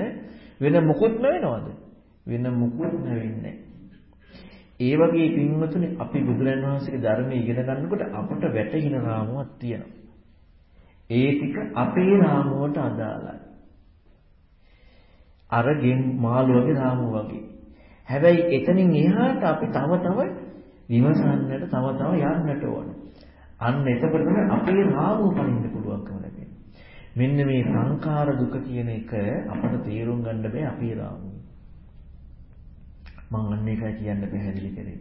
වෙන මොකුත් නැවෙනවද? වෙන මොකුත් නැවෙන්නේ ඒ වගේ පින්වතුනි අපි බුදුරන් වහන්සේගේ ධර්මයේ ඉගෙන ගන්නකොට අපට වැටහින රාමුවක් තියෙනවා. ඒ ටික අපේ රාමුවට අදාළයි. අර ගෙන් මාළු වගේ රාමුව වගේ. හැබැයි එතනින් එහාට අපි තව තව විමසන්නට තව තව යන්නට ඕන. අන්න එතකොට තමයි අපේ රාමුව පනින්න පුළුවන්කම ලැබෙන්නේ. මෙන්න මේ සංඛාර දුක කියන එක අපට තේරුම් ගන්න බෑ අපේ රාමුව. මම අන්න ඒකයි කියන්න පැහැදිලි කරේ.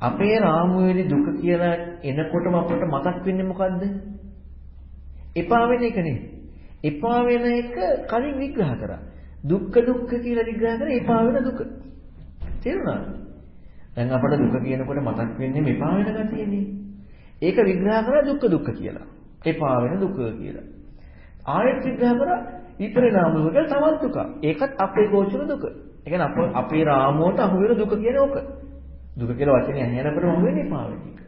අපේ රාමුවේදී දුක කියලා එනකොටම අපට මතක් වෙන්නේ මොකද්ද? එපා වෙන එක නේ. එපා වෙන එක කලින් විග්‍රහ කරා. දුක්ඛ දුක්ඛ කියලා විග්‍රහ කරා එපා වෙන දුක. තේරුණාද? දැන් අපට දුක කියනකොට මතක් වෙන්නේ මෙපා වෙන ගතියනේ. ඒක විග්‍රහ කරා දුක්ඛ දුක්ඛ කියලා. එපා වෙන දුක කියලා. ආයෙත් විග්‍රහ කරා විපරිණාම දුක කියලා තවත් දුක. ඒකත් අපේ ගෝචර දුක. ඒ කියන්නේ අපේ රාමුවට අහු වෙන දුක කියන්නේ ඕක. දුක කියලා වචනේ ඇහෙනකොටම අහු වෙන්නේ එපා වෙන එක.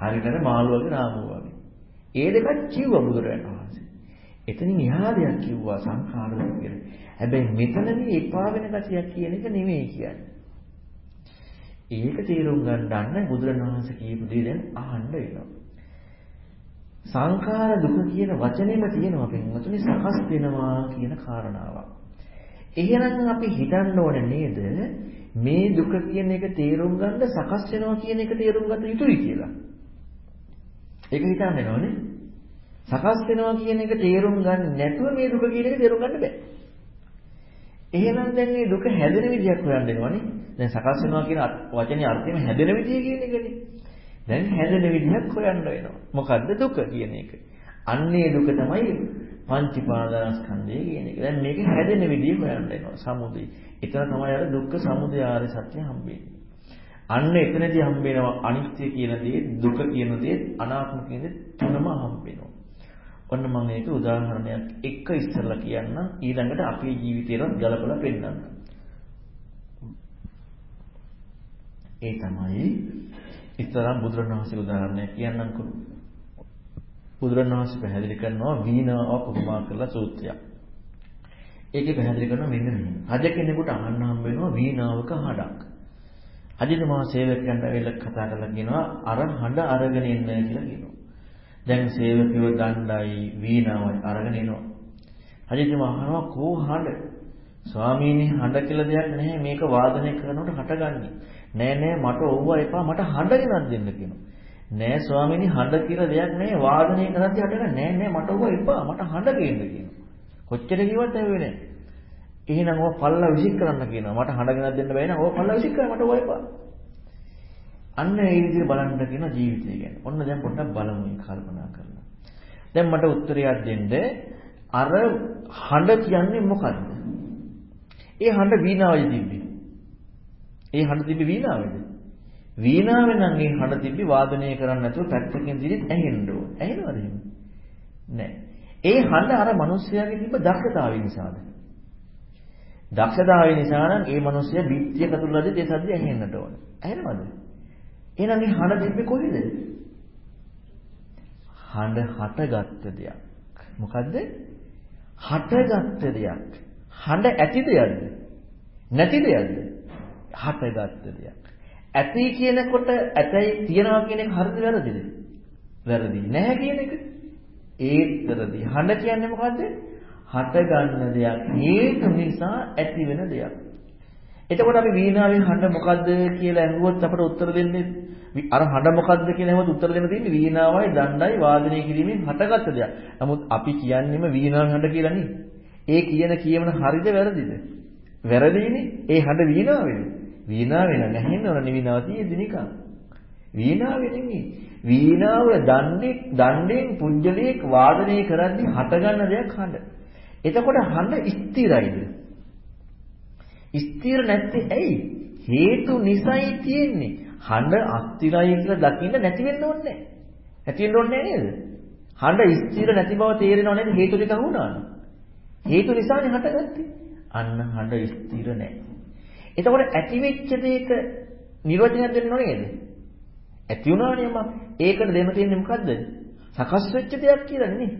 හරියට මාළු වගේ රාමුව වගේ. ඒ දෙකක් කිව්වා බුදුරජාණන් වහන්සේ. එතනින් එහා දෙයක් කිව්වා සංඛාර දුක කියලා. හැබැයි මෙතනදී එපා වෙන ගතියක් කියන එක නෙමෙයි කියන්නේ. ඒක තේරුම් ගන්න බුදුරණවහන්සේ කියපු දේ දැන් අහන්න වෙනවා. සංඛාර දුක කියන වචනේම තියෙනවා පින්වතුනි සකස් වෙනවා කියන කාරණාවක්. එහෙනම් අපි හිතන්න ඕනේ නේද මේ දුක කියන එක තේරුම් ගන්න සකස් වෙනවා කියන එක තේරුම් ගන්න යුතුයි කියලා. ඒක හිතන්න වෙනවනේ. සකස් වෙනවා කියන එක තේරුම් ගන්න නැතුව මේ දුක කියන එක තේරුම් ගන්න බෑ. එහෙනම් දැන් මේ දුක හැදෙන විදියක් හොයන්න වෙනවනේ. දැන් සකස් වෙනවා කියන වචනේ අර්ථයම හැදෙන විදිය කියන එකනේ. දැන් හැදෙන විදිහක් හොයන්න වෙනවා. මොකද්ද දුක කියන එක? අන්නේ දුක තමයි පංචීපාදානස්කන්ධය කියන එක. දැන් මේක හැදෙන විදිය හොයන්න වෙනවා. සමුදය. එතන තමයි අර දුක්ඛ සමුදය ආර්ය සත්‍ය හම්බෙන්නේ. අන්න එතනදී හම්බ වෙනවා අනිත්‍ය කියන දේ, දුක කියන දේ, අනාත්ම කියන දේ තුනම හම්බ වෙනවා. ඔන්න මම ඒක උදාහරණයක් එක්ක ඉස්සරලා කියන්නම් ඊළඟට අපේ ජීවිතේට ගලපලා පෙන්නන්න. ඒ තමයි ඉස්සරහ බුදුරණවහන්සේ උදාහරණයක් කියන්නම්කො. බුදුරණවහන්සේ පැහැදිලි කරනවා වීණාවක් උපමා කරලා සූත්‍රයක්. ඒකේ පැහැදිලි කරනවා මෙන්න මෙහෙම. රජ කෙනෙකුට අහන්න හම්බ වෙනවා වීණාවක හඬක්. අදිනමා සේවකයන්ට ඇවිල්ලා කතා කරලා කියනවා අර හඬ අරගෙන ඉන්න කියලා කියනවා. දැන් සේවකයෝ දණ්ඩයි වීණාවයි අරගෙන එනවා. රජතුමා අහනවා කෝ හඬ? ස්වාමීනි හඬ කියලා දෙයක් නැහැ මේක වාදනය කරනකොට හටගන්නේ. නෑ නෑ මට ඕව එපා මට හඬ ගෙනත් දෙන්න කියනවා. නෑ ස්වාමීනි හඬ කියලා දෙයක් නැහැ වාදනය කරද්දී හටගන්නේ නෑ නෑ මට ඕව එපා මට හඬ ගේන්න කියනවා. කොච්චර කිව්වත් ඇවෙන්නේ නෑ. එහෙනම් ඕව පල්ලා විසික් කරන්න කියනවා. මට හඬ ගෙනත් දෙන්න බෑ නේද? ඕව පල්ලා විසික් කරා මට ඕව එපා. අන්න ඒ විදිහට බලන්න කියන ජීවිතය ගැන. ඔන්න දැන් පොඩ්ඩක් බලමු කල්පනා කරලා. දැන් මට උත්තරයක් දෙන්න අර හඬ කියන්නේ මොකද්ද? ඒ හඬ වීණාවයි තිබ්බේ. ඒ හඬ තිබ්බේ වීණාවේද? වීණාවේ නම් ඒ හඬ තිබ්බේ වාදනය කරන්නේ නැතුව පැත්තකින් දිලිත් ඇහෙන්න ඕන. ඇහෙනවද එහෙම? නෑ. ඒ හඬ අර මිනිස්යාගේ තිබ්බ දක්ෂතාවය නිසාද? දක්ෂතාවය නිසා නම් ඒ මිනිස්සයා බිත්තිය කතුලදී ඒ සද්දය ඇහෙන්නට ඕන. ඇහෙනවද? එහෙනම් මේ හඬ තිබ්බේ කොහෙද? හඬ හටගත්ත දෙයක්. මොකද්ද? හටගත්ත දෙයක්. හඬ ඇති දෙයක්ද? නැති දෙයක්ද? හටගත්ත දෙයක්. ඇති කියනකොට ඇතයි තියනවා කියන එක හරිද වැරදිද? වැරදි. නැහැ කියන එක ඒත් වැරදි. හඬ කියන්නේ මොකද්ද? හට ගන්න දෙයක්. හේතු නිසා ඇති වෙන දෙයක්. එතකොට අපි වීණාවෙන් හඬ මොකද්ද කියලා අහුවොත් අපට උත්තර දෙන්නේ අර හඬ මොකද්ද කියලා අහුවොත් උත්තර දෙන්න තියෙන්නේ වීණාවයි දණ්ඩයි වාදනය කිරීමෙන් හටගත්ත දෙයක්. නමුත් අපි කියන්නේම වීණාවෙන් හඬ කියලා නේ. ඒ කියන කියමන හරිද වැරදිද? වැරදිනේ. ඒ හඬ වීණාවෙන්. වීණාවෙන් නැහෙන්න ඕන නිවිනාව තියෙදි නිකන්. වීණාවෙ නෙමෙයි. වීණාව දණ්ඩේ දණ්ඩෙන් පුජ්‍යලයක් වාදනය කරද්දී හටගන්න දෙයක් හඬ. එතකොට හඬ ස්ථිරයිද? ස්ථිර නැත්තේ ඇයි? හේතු නිසයි තියෙන්නේ. හඬ අස්ථිරයි කියලා දකින්න නැති වෙන්න ඕනේ නැහැ. නැති වෙන්න ඕනේ නේද? හඬ ස්ථිර නැති බව තේරෙනව නේද හේතු ටික වුණාන. හේතු නිසානේ හටගත්තේ. අන්න හඬ ස්ථිර නැහැ. එතකොට ඇති වෙච්ච දෙයක නිර්වචනයක් දෙන්න ඕනේ නේද? ඇති වුණානේ මම. ඒකට දෙන්න තියෙන්නේ මොකද්ද? සකස් වෙච්ච දෙයක් කියලා නේ.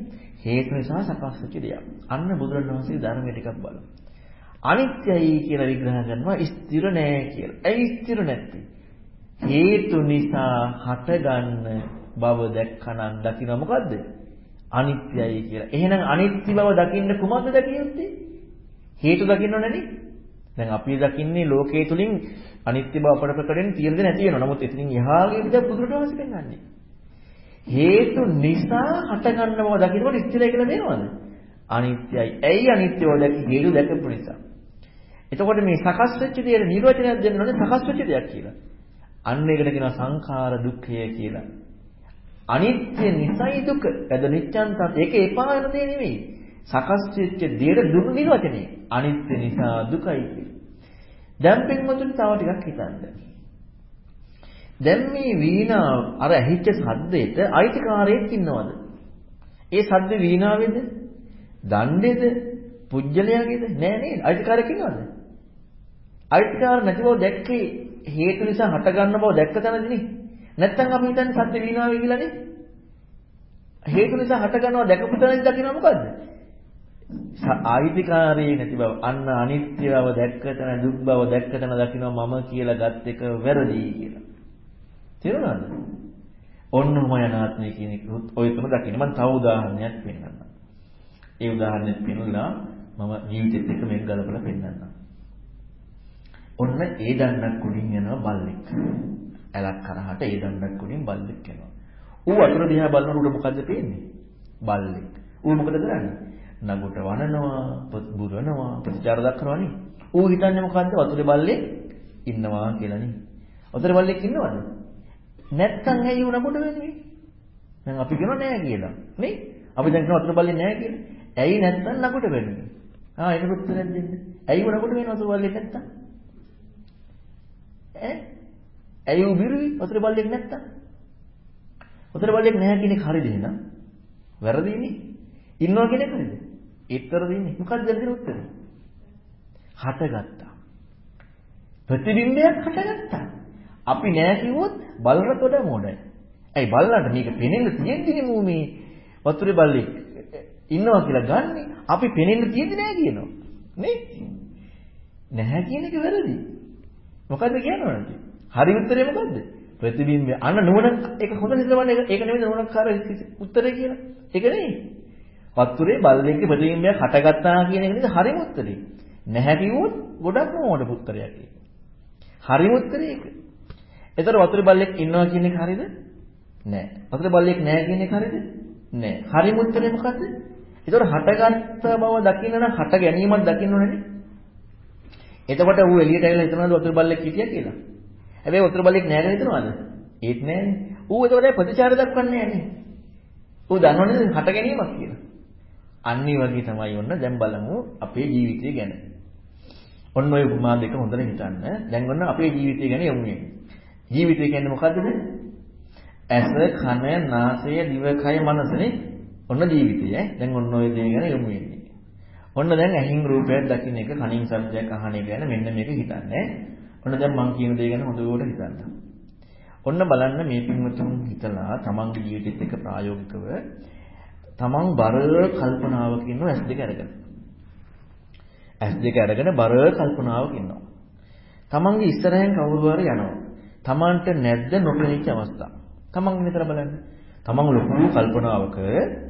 හේතු නිසා සකස් වෙච්ච දෙයක්. අන්න බුදුරණවහන්සේ ධර්මයේ ටිකක් බලමු. අනිත්‍යයි කියලා විග්‍රහ කරනවා ස්ථිර නෑ කියලා. ඇයි ස්ථිර නැත්තේ? හේතු නිසා හටගන්න බව දැක්කනම් දකින්න මොකද්ද? අනිත්‍යයි කියලා. එහෙනම් අනිත්‍ය බව දකින්න කුමක්ද දකිය යුත්තේ? හේතු දකින්න නැනේ. දැන් අපි දකින්නේ ලෝකයේ තුලින් අනිත්‍ය බව අපට ප්‍රකටෙන් තියෙන දේ නැති වෙනවා. නමුත් එතනින් එහාගේ විදිහ බුදුරජාණන් පෙන්වන්නේ. හේතු නිසා හටගන්න බව දකින්නකොට ස්ථිරයි කියලා දෙනවද? අනිත්‍යයි. ඇයි අනිත්‍ය බව දැකි හේතු දැකපු නිසා. එතකොට මේ සකස් වෙච්ච දේට නිර්වචනයක් දෙන්න ඕනේ සකස් වෙච්ච දෙයක් කියලා. අන්න ඒකට කියනවා සංඛාර දුක්ඛය කියලා. අනිත්‍ය නිසයි දුක. එද නිච්ඡන් තත් ඒක එපා වෙන දේ නෙමෙයි. සකස් වෙච්ච දේට දුරු නිර්වචනය. අනිත්‍ය නිසා දුකයි කියලා. දැන් පින්වතුනි තව ටිකක් හිතන්න. දැන් මේ වීණා අර ඇහිච්ච සද්දෙට අයිතිකාරයෙක් ඉන්නවද? ඒ සද්ද වීණාවේද? දණ්ඩේද? පුජ්‍යලයාගේද? නෑ නේද? අයිතිකාරයෙක් ඉන්නවද? අයිතිකාර නැති බව දැක්කේ හේතු නිසා හටගන්න බව දැක්ක තැනදීනේ. නැත්තම් අපි හිතන්නේ සද්ද වීණාවේ කියලානේ. හේතු නිසා හටගන්නවා දැකපු තැනදී දකින්න මොකද්ද? ආයිතිකාරී නැති බව අන්න අනිත්‍ය බව දැක්ක තැන දුක් බව දැක්ක තැන දකින්නවා මම කියලා ගත් එක වැරදි කියලා. තේරුණාද? ඔන්නම යනාත්මය කියන එක ඔය තුන දකින්න මම තව උදාහරණයක් පෙන්නන්නම්. ඒ උදාහරණෙත් පෙන්නලා මම ජීවිතෙත් එක්ක මේක ගලපලා පෙන්නන්නම්. ඔන්න ඒ දණ්ඩක් උඩින් යනවා බල්ලෙක්. ඇලක් කරහට ඒ දණ්ඩක් උඩින් බල්ලෙක් යනවා. ඌ වතුර දිහා බලනකොට මොකද්ද පේන්නේ? බල්ලෙක්. ඌ මොකද කරන්නේ? නගුට වනනවා, පොත් බුරනවා, ප්‍රතිචාර දක්වනවා නේ. ඌ හිතන්නේ මොකද්ද? වතුරේ බල්ලෙක් ඉන්නවා කියලා නේ. වතුරේ බල්ලෙක් ඉන්නවද? නැත්තම් ඇයි ඌ නගුට වෙන්නේ? දැන් අපි කියනවා නෑ කියලා. නේ? අපි දැන් කියනවා වතුර බල්ලෙක් නෑ කියලා. ඇයි නැත්තම් නගුට වෙන්නේ? ආ ඒකට උත්තරයක් දෙන්න. ඇයි ඌ නගුට වෙන්නේ වතුර බල්ලෙක් නැත්තම්? ඈ? ඇයි ඌ බිරුවි වතුර බල්ලෙක් නැත්තම්? වතුර බල්ලෙක් නැහැ කියන එක හරිද එහෙනම්? වැරදිනේ. ඉන්නවා කියන එක හරිද? ඒතර දෙන්නේ. මොකක්ද දෙන උත්තරේ? හටගත්තා. ප්‍රතිබිම්බයක් හටගත්තා. අපි නෑ කිව්වොත් බලරට වඩා මොඩයි. ඇයි බලන්න මේක පෙනෙන්න තියෙන්නේ මූ මේ වතුරේ බල්ලෙක් ඉන්නවා කියලා ගන්නෙ. අපි පෙනෙන්න තියෙන්නේ නෑ කියනවා. නේ? නැහැ කියන එක වැරදි. මොකද්ද කියනවනේ? හරි උත්තරේ මොකද්ද? ප්‍රතිබිම්බය. අන්න නුවණ ඒක හොඳ හිතවන්නේ ඒක නෙමෙයි නුවණකාර උත්තරේ කියලා. ඒක නෙමෙයි. වතුරේ බල්ලෙක්ගේ ප්‍රතිබිම්බයක් හටගත්තා කියන එක නේද හරිම උත්තරේ. නැහැ කිව්වොත් ගොඩක් මොඩ උත්තරයක් ඒක. හරිම උත්තරේ ඒක. එතකොට වතුරේ බල්ලෙක් ඉන්නවා කියන එක හරිද? නෑ. වතුරේ බල්ලෙක් නැහැ කියන එක හරිද? නෑ. හරිම උත්තරේ මොකද්ද? එතකොට හටගත්ත බව දකින්න නම් හට ගැනීමක් දකින්න ඕනේ. එතකොට ඌ එළියට ඇවිල්ලා හිතනවාද වතුර බල්ලෙක් හිටියා කියලා? හැබැයි වතුර බල්ලෙක් නැහැ කියලා හිතනවාද? ඒත් නෑනේ. ඌ එතකොට ප්‍රතිචාර දක්වන්නේ නෑනේ. ඌ දන්නවනේ හට ගැනීමක් කියලා. අන්න ඒ වගේ තමයි ඔන්න දැන් බලමු අපේ ජීවිතය ගැන. ඔන්න ඔය උපමා දෙක හොඳට හිතන්න. දැන් ඔන්න අපේ ජීවිතය ගැන යමු ජීවිතය කියන්නේ මොකද්ද? ඇස, කන, නාසය, දිව, කය, මනසනේ. ඔන්න ජීවිතය ඈ. දැන් ඔන්න ඔය දේ ගැන යමු වෙන්නේ. ඔන්න දැන් ඇහින් රූපයක් දකින්න එක කනින් ශබ්දයක් අහන එක ගැන මෙන්න මේක හිතන්නේ. ඔන්න දැන් මං කියන දේ ගැන හොඳට හිතන්න. ඔන්න බලන්න මේ පින්වතුන් හිතලා තමන්ගේ ජීවිතෙත් එක්ක ප්‍රායෝගිකව තමන් බර කල්පනාවක ඉන්නවා S2 අරගෙන. S2 අරගෙන බර කල්පනාවක ඉන්නවා. තමන්ගේ ඉස්සරහෙන් කවුරු හරි යනවා. තමන්ට නැද්ද නොපෙනිච්ච අවස්ථා. තමන් විතර බලන්න. තමන් ලොකු කල්පනාවක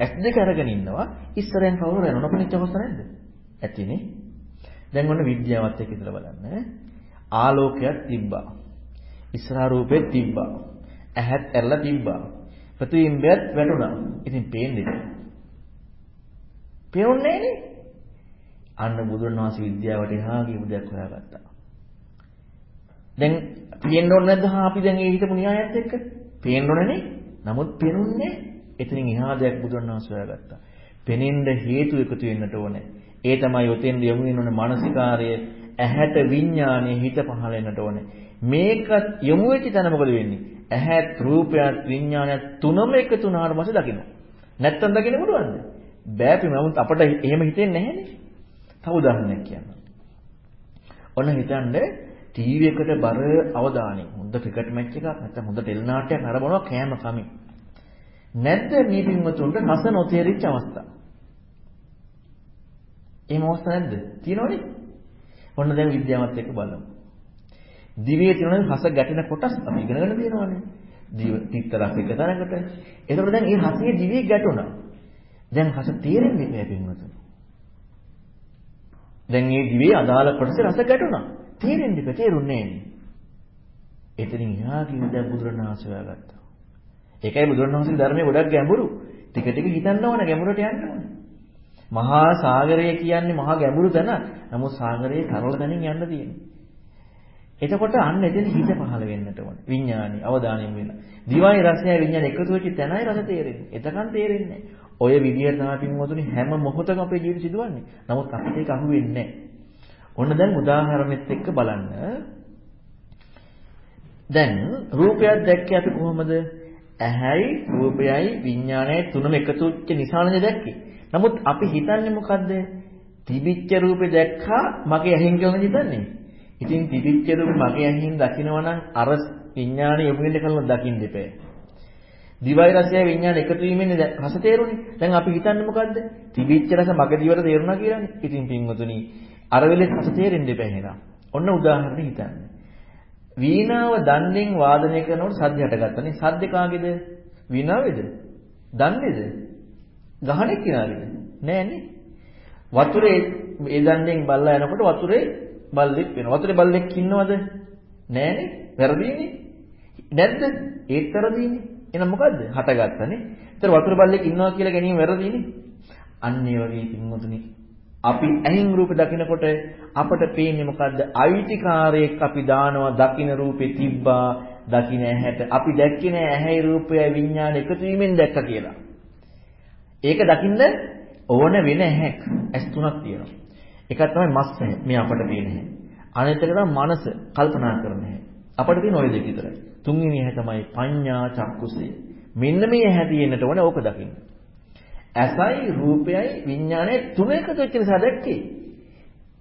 S2 අරගෙන ඉන්නවා. ඉස්සරහෙන් කවුරු හරි යනවා නොපෙනිච්ච අවස්ථා නැද්ද? ඇතිනේ. දැන් ඔන්න විද්‍යාවත් එක්ක ඉතලා බලන්න. ආලෝකයක් තිබ්බා. ඉස්සරහා රූපෙත් තිබ්බා. ඇහත් ඇරලා තිබ්බා. ප්‍රතිබිම්බයත් වැටුණා. ඉතින් පේන්නේ නැහැ. පේන්නේ නේ. අන්න බුදුරණවහන්සේ විද්‍යාවට එහා ගිය දෙයක් හොයාගත්තා. දැන් පේන්න ඕනේ නැද්ද අපි දැන් ඒ හිතමු න්‍යායත් එක්ක? පේන්න ඕනේනේ. නමුත් පේනුන්නේ එතනින් එහා දෙයක් බුදුරණවහන්සේ හොයාගත්තා. පෙනෙන්න හේතු එකතු වෙන්නට ඕනේ. ඒ තමයි ඔතෙන් යොමු වෙන ඕනේ මානසිකාර්ය ඇහැට විඥානයේ හිත පහළ වෙන්නට ඕනේ. මේක යොමු වෙච්ච තැන මොකද වෙන්නේ? ඇහත් රූපයත් විඥානයත් තුනම එකතු වුණාට පස්සේ දකින්න. නැත්තම් දකින්න පුළුවන්ද? බෑපි නමුත් අපිට එහෙම හිතෙන්නේ නැහැනේ. තව උදාහරණයක් කියන්න. ඔන්න හිතන්නේ ටීවී එකට බර අවධානය. හොඳ ක්‍රිකට් මැච් එකක් නැත්නම් හොඳ ටෙලි නාට්‍යයක් නරඹනවා කෑම කමින්. නැද්ද මේ පින්වතුන්ට රස නොතේරිච්ච අවස්ථා? එහෙම අවස්ථා නැද්ද? තියෙනවනේ. ඔන්න දැන් විද්‍යාවත් එක්ක බලමු. දිවේ තියෙන රස ගැටෙන කොටස් අපි ඉගෙනගෙන තියෙනවානේ. දිව තිත්ත රස එක තැනකට. එතකොට දැන් මේ රසයේ දිවේ ගැටුණා. දැන් රස තේරෙන්නේ නැහැ පින්වතුනි. දැන් මේ දිවේ අදාළ කොටසේ රස ගැටුණා. තේරෙන්නේ නැහැ තේරුන්නේ නැහැ. එතනින් එහා කියන දැන් බුදුරණාහි හොයාගත්තා. ඒකයි බුදුරණාහිගේ ධර්මයේ ගොඩක් ගැඹුරු. ටික ටික හිතන්න ඕන ගැඹුරට යන්න ඕන. මහා සාගරය කියන්නේ මහා ගැඹුරු තැන. නමුත් සාගරයේ තරල තැනින් යන්න තියෙන්නේ. එතකොට අන්න එතන හිත පහළ වෙන්නට ඕන. විඥානි අවදානයෙන් වෙන. දිවයි රසයයි විඥාන එකතු වෙච්ච තැනයි රස තේරෙන්නේ. එතකන් තේරෙන්නේ ඔය විදියට තමයි පින්වතුනි හැම මොහොතකම අපේ ජීවිත සිදුවන්නේ. නමුත් අපිට ඒක අහු වෙන්නේ ඔන්න දැන් උදාහරණෙත් එක්ක බලන්න. දැන් රූපයක් දැක්කේ අපි කොහොමද? ඇහැයි රූපයයි විඥානයයි තුනම එකතු වෙච්ච නිසා නේද දැක්කේ. නමුත් අපි හිතන්නේ මොකද්ද? තිබිච්ච රූපේ දැක්කා මගේ ඇහෙන් කියලා හිතන්නේ. ඉතින් තිබිච්ච රූපේ මගේ ඇහෙන් දකිනවා නම් අර විඥානය යොමු වෙන්න කලින් දකින්න දෙපෑ. දිවයි රසය විඥාන එකතු වීමෙන් රස තේරුනේ. දැන් අපි හිතන්නේ මොකද්ද? තිබිච්ච රස මගේ දිවට තේරුණා කියලානේ. ඉතින් පින්වතුනි අර වෙලේ රස තේරෙන්න දෙපෑ එහෙනම්. ඔන්න උදාහරණ හිතන්න. වීණාව දණ්ඩෙන් වාදනය කරනකොට සද්ද හටගත්තනේ. සද්ද කාගේද? වීණාවේද? දණ්ඩේද? ගහන්නේ කිනාගේද? නෑනේ. වතුරේ ඒ දණ්ඩෙන් බල්ලා යනකොට වතුරේ බල්ලෙක් වෙනවා. වතුරේ බල්ලෙක් ඉන්නවද? නෑනේ. වැරදීනේ. නැද්ද? ඒත් වැරදීනේ. එහෙනම් මොකද්ද? හටගත්තනේ. ඒතර වතුර බල්ලෙක් ඉන්නවා කියලා ගැනීම වැරදීනේ. අන්න ඒ වගේ පින්වතුනි අපි ඇහින් රූප දකිනකොට අපට පේන්නේ මොකද්ද? අයිතිකාරයෙක් අපි දානවා දකින රූපේ තිබ්බා දකින ඇහැට. අපි දැක්කේ නෑ ඇහැයි රූපයයි විඥාන එකතු වීමෙන් දැක්ක කියලා. ඒක දකින්න ඕන වෙන ඇහැක්. ඇස් තුනක් තියෙනවා. එකක් තමයි මස් ඇහැ. මේ අපට පේන ඇහැ. අනිත් එක තමයි මනස කල්පනා කරන ඇහැ. අපට තියෙන ওই දෙක විතරයි. තුන්වෙනි ඇහැ තමයි පඤ්ඤා චක්කුසය. මෙන්න මේ ඇහැ තියෙන්නට ඕනේ ඕක දකින්න. ඇසයි රූපයයි විඥානයයි තුන එකතු වෙච්ච නිසා දැක්කේ.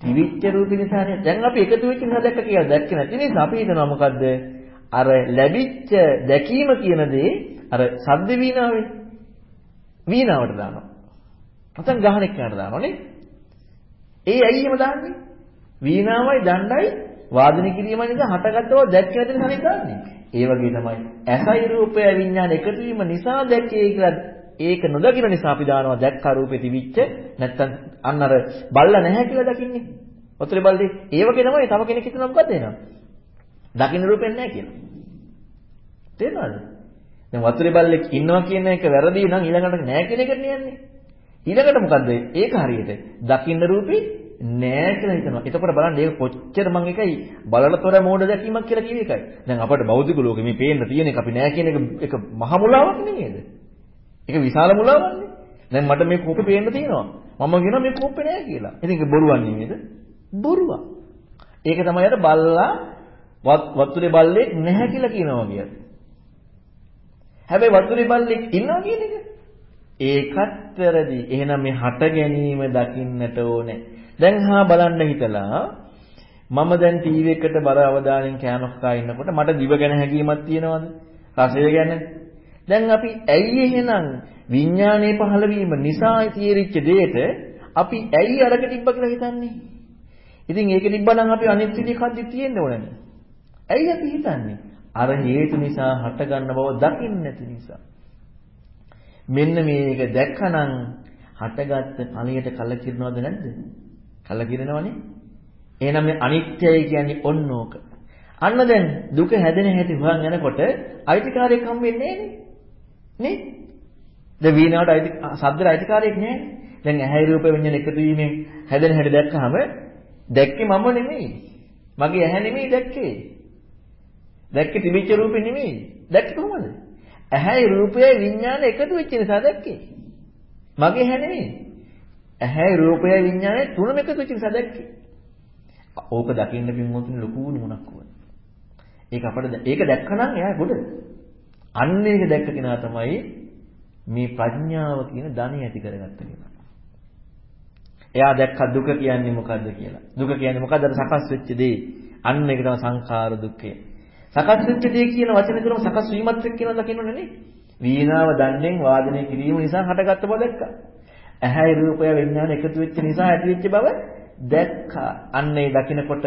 තිවිච්ච රූපේ නිසානේ. දැන් අපි එකතු වෙච්ච නිසා දැක්ක කියලා දැක්කේ නැති නිසා අපි හිතනවා මොකද්ද? අර ලැබිච්ච දැකීම කියන දේ අර සද්ද වීණාවේ වීණාවට දානවා. නැත්නම් ගහන එක්කනට දානවා නේ? ඒ ඇයි එහෙම දාන්නේ? වීණාවයි දණ්ඩයි වාදනය කිරීම නිසා හටගත්තව දැක්ක නැති නිසා දාන්නේ. ඒ වගේ තමයි ඇසයි රූපය විඥාන එකතු වීම නිසා දැක්කේ කියලා ඒක නොදකින නිසා අපි දානවා දැක්ක රූපේ තිබිච්ච නැත්තම් අන්න අර බල්ලා නැහැ කියලා දකින්නේ. වතුරේ බල්ලේ ඒ වගේ තමයි තව කෙනෙක් හිතනවා මොකද එනවා. දකින්න රූපෙන් නැහැ කියලා. තේරෙනවද? දැන් වතුරේ බල්ලෙක් ඉන්නවා කියන එක වැරදි නම් ඊළඟට නැහැ කියන එකට යන්නේ. ඊළඟට මොකද්ද? ඒක හරියට දකින්න රූපේ නෑ කියලා හිතනවා. එතකොට බලන්න ඒක කොච්චර මං එකයි බලලතොර මෝඩ දැකීමක් කියලා කිව්ව එකයි. දැන් අපට භෞතික ලෝකෙ මේ පේන්න තියෙන එක අපි නෑ කියන එක එක මහ මුලාවක් නෙමෙයිද? ඒක විශාල මුලාවක්නේ. දැන් මට මේ කෝපේ පේන්න තියෙනවා. මම කියනවා මේ කෝපේ නෑ කියලා. ඉතින් ඒක බොරුවක් නෙමෙයිද? බොරුවක්. ඒක තමයි අර බල්ලා වතුරේ බල්ලෙක් නැහැ කියලා කියනවා කියන්නේ. හැබැයි වතුරේ බල්ලෙක් ඉන්නවා කියන එක ඒකත් වැරදි. එහෙනම් මේ හට ගැනීම දකින්නට ඕනේ. දැන් හා බලන්න හිතලා මම දැන් ටීවී එකට බර අවධානයෙන් කෑමක් කා ඉන්නකොට මට දිව ගැන හැඟීමක් තියනවද? රසය ගැන? දැන් අපි ඇයි එහෙනම් විඥානයේ පහළ වීම නිසා තියෙරිච්ච දෙයට අපි ඇයි අරක තිබ්බ කියලා හිතන්නේ? ඉතින් ඒක තිබ්බනම් අපි අනිත් විදිහ කද්දි තියෙන්න ඕනනේ. ඇයි අපි හිතන්නේ? අර හේතු නිසා හටගන්න බව දකින්න නැති නිසා. මෙන්න මේක දැක්කනම් හටගත්ත ඵලයට කලකිරනවද නැද්ද? කලකිරනවනේ. එහෙනම් මේ අනිත්‍යයි කියන්නේ ඔන්න ඕක. අන්න දැන් දුක හැදෙන හැටි හොයන් යනකොට අයිතිකාරයෙක් හම් වෙන්නේ නේ? දැන් වීණාවට අයිති සද්දට අයිතිකාරයෙක් නෑනේ. දැන් ඇහැ රූප විඤ්ඤාණ එකතු වීමෙන් හැදෙන හැටි දැක්කහම දැක්කේ මම නෙමෙයි. මගේ ඇහැ නෙමෙයි දැක්කේ. දැක්කේ තිබිච්ච රූපේ නෙමෙයි. දැක්කේ කොහොමද? ඇහැයි රූපයයි විඤ්ඤාණය එකතු වෙච්ච නිසා දැක්කේ. මගේ ඇහැ නෙමෙයි. ඇහැයි රූපයයි විඤ්ඤාණය තුනම එකතු වෙච්ච නිසා දැක්කේ. ඕක දකින්න පින්වතුනි ලොකු නුවණක් ඕන. ඒක අපිට ඒක දැක්කනම් එයා ගොඩ. අන්න ඒක දැක්ක කෙනා තමයි මේ ප්‍රඥාව කියන ධනිය ඇති කරගත්ත කෙනා. එයා දැක්ක දුක කියන්නේ මොකද්ද කියලා. දුක කියන්නේ මොකද්ද? සකස් වෙච්ච දේ. අන්න ඒක තමයි සංඛාර දුක්ඛය. සකස් වෙච්ච දේ කියන වචනේ තුනම සකස් වීමත් එක්ක කියන දකින්නනේ නේ. වීණාව දන්නේ වාදනය කිරීම නිසා හටගත්ත බව දැක්කා. ඇහැයි රූපය විඥාන එකතු වෙච්ච නිසා ඇතිවෙච්ච බව දැක්කා. අන්න ඒ දකිනකොට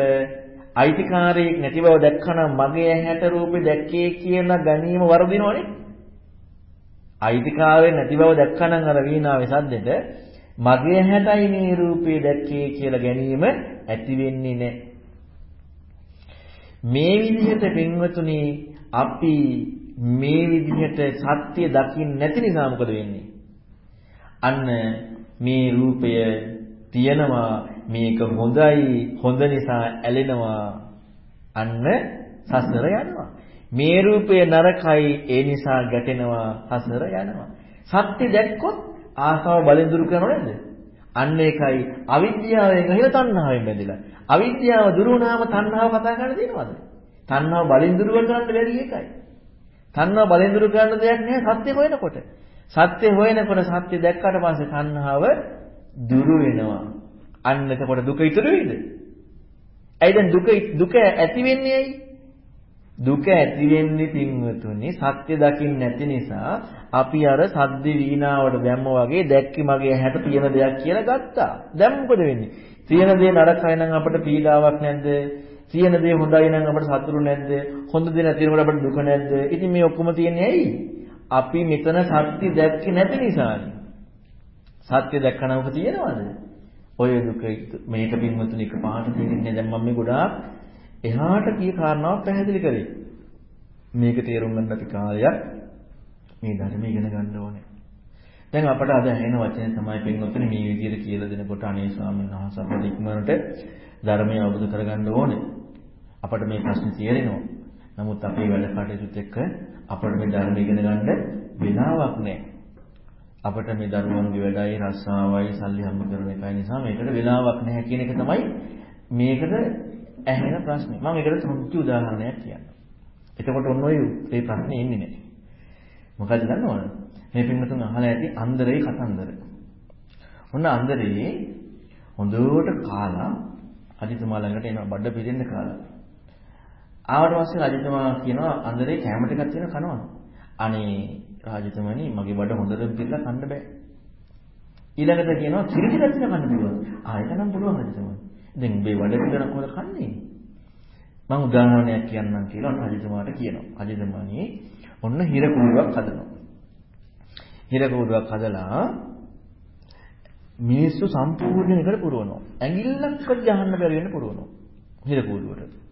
අයිතිකාරයෙක් නැති බව දැක්කනම් මගේ ඇහැට රූපේ දැක්කේ කියලා ගැනීම වරදිනවනේ. අයිතිකාරයෙක් නැති බව දැක්කනම් අර වීණාවේ සද්දෙට මගේ ඇහැටයි මේ රූපේ දැක්කේ කියලා ගැනීම ඇති වෙන්නේ නැහැ. මේ විදිහට පින්වතුනි අපි මේ විදිහට සත්‍ය දකින්න නැති නිසා මොකද වෙන්නේ? අන්න මේ රූපය තියෙනවා මේක හොඳයි හොඳ නිසා ඇලෙනවා අන්න සසර යනවා. මේ රූපය නරකයි ඒ නිසා ගැටෙනවා සසර යනවා. සත්‍ය දැක්කොත් ආසාව බලෙන් දුරු කරනව නේද? අන්න ඒකයි අවිද්‍යාවෙන් හිල තණ්හාවෙන් බැඳිලා. අවිද්‍යාව දුරු වුණාම තණ්හාව කතා කරන්න දෙනවද? තණ්හාව බලෙන් දුරු කරන්න බැරි එකයි. තණ්හාව බලෙන් දුරු කරන්න දෙයක් නෑ සත්‍ය හොයනකොට. සත්‍ය හොයනකොට සත්‍ය දැක්කට පස්සේ තණ්හාව දුරු වෙනවා. අන්න එතකොට දුක ඉතුරු වෙයිද? ඇයි දැන් දුක දුක ඇති වෙන්නේ ඇයි? දුක ඇති වෙන්නේ පින්වතුනි සත්‍ය දකින්න නැති නිසා අපි අර සද්ද වීණාවට දැම්ම වගේ දැක්කි මගේ ඇහැට තියෙන දෙයක් කියලා ගත්තා. දැන් මොකද වෙන්නේ? තියෙන දේ නරකයි නම් අපිට පීඩාවක් නැද්ද? තියෙන දේ හොඳයි නම් අපිට සතුරු නැද්ද? හොඳ දේ නැතිනකොට අපිට දුක නැද්ද? ඉතින් මේ ඔක්කොම තියෙන්නේ ඇයි? අපි මෙතන සත්‍ය දැක්කේ නැති නිසානේ. සත්‍ය දැක්කම ඔක තියෙනවද? ඔය දුක මේක පින්වතුනි එක පාට තේරෙන්නේ දැන් මම මේ ගොඩාක් එහාට කී කාරණාවක් පැහැදිලි කරේ. මේක තේරුම් ගන්න අපි කාලයක් මේ ධර්ම ඉගෙන ගන්න ඕනේ. දැන් අපට අද ඇහෙන වචනේ තමයි පින්වත්නි මේ විදිහට කියලා දෙනකොට අනේ ස්වාමීන් වහන්සේ අපට ඉක්මනට ධර්මය අවබෝධ කරගන්න ඕනේ. අපට මේ ප්‍රශ්නේ තේරෙනවා. නමුත් අපේ වැඩ කටයුතුත් එක්ක අපට මේ ධර්ම ඉගෙන ගන්න වෙලාවක් නැහැ. අපට මේ ධර්මවලගේ වැඩයි රස්සාවයි සල්ලි හම්බ කරන එකයි නිසා මේකට වෙලාවක් නැහැ කියන එක තමයි මේකට ඇහෙන ප්‍රශ්නේ. මම ඒකට තුන්ති උදාහරණයක් කියන්නම්. එතකොට ඔන්න ඔය මේ ප්‍රශ්නේ එන්නේ නැහැ. මොකද දන්නවද? මේ පින්වතුන් අහලා ඇති අන්දරේ කතන්දර. ඔන්න අන්දරේ හොඳට කාලා රජතුමා ළඟට එනවා බඩ පිරෙන්න කාලා. ආවට පස්සේ රජතුමා කියනවා අන්දරේ කැම ටිකක් තියෙන කනවා. අනේ රාජතුමනි මගේ බඩ හොඳට පිරලා කන්න බෑ. ඊළඟට කියනවා කිරි ටිකක් තියෙන කන්න පුළුවන්. ආ ඒක නම් පුළුවන් රජතුමනි. දැන් මේ බඩ පිරන කොහොමද කන්නේ? මම උදාහරණයක් කියන්නම් කියලා රජතුමාට කියනවා. රජතුමනි ඔන්න හිර කුඩුවක් හදනවා. හිර කුඩුවක් හදලා මිනිස්සු සම්පූර්ණ එකට පුරවනවා. ඇඟිල්ලක්වත් ගහන්න බැරි වෙන්න පුරවනවා. හිර කුඩුවට.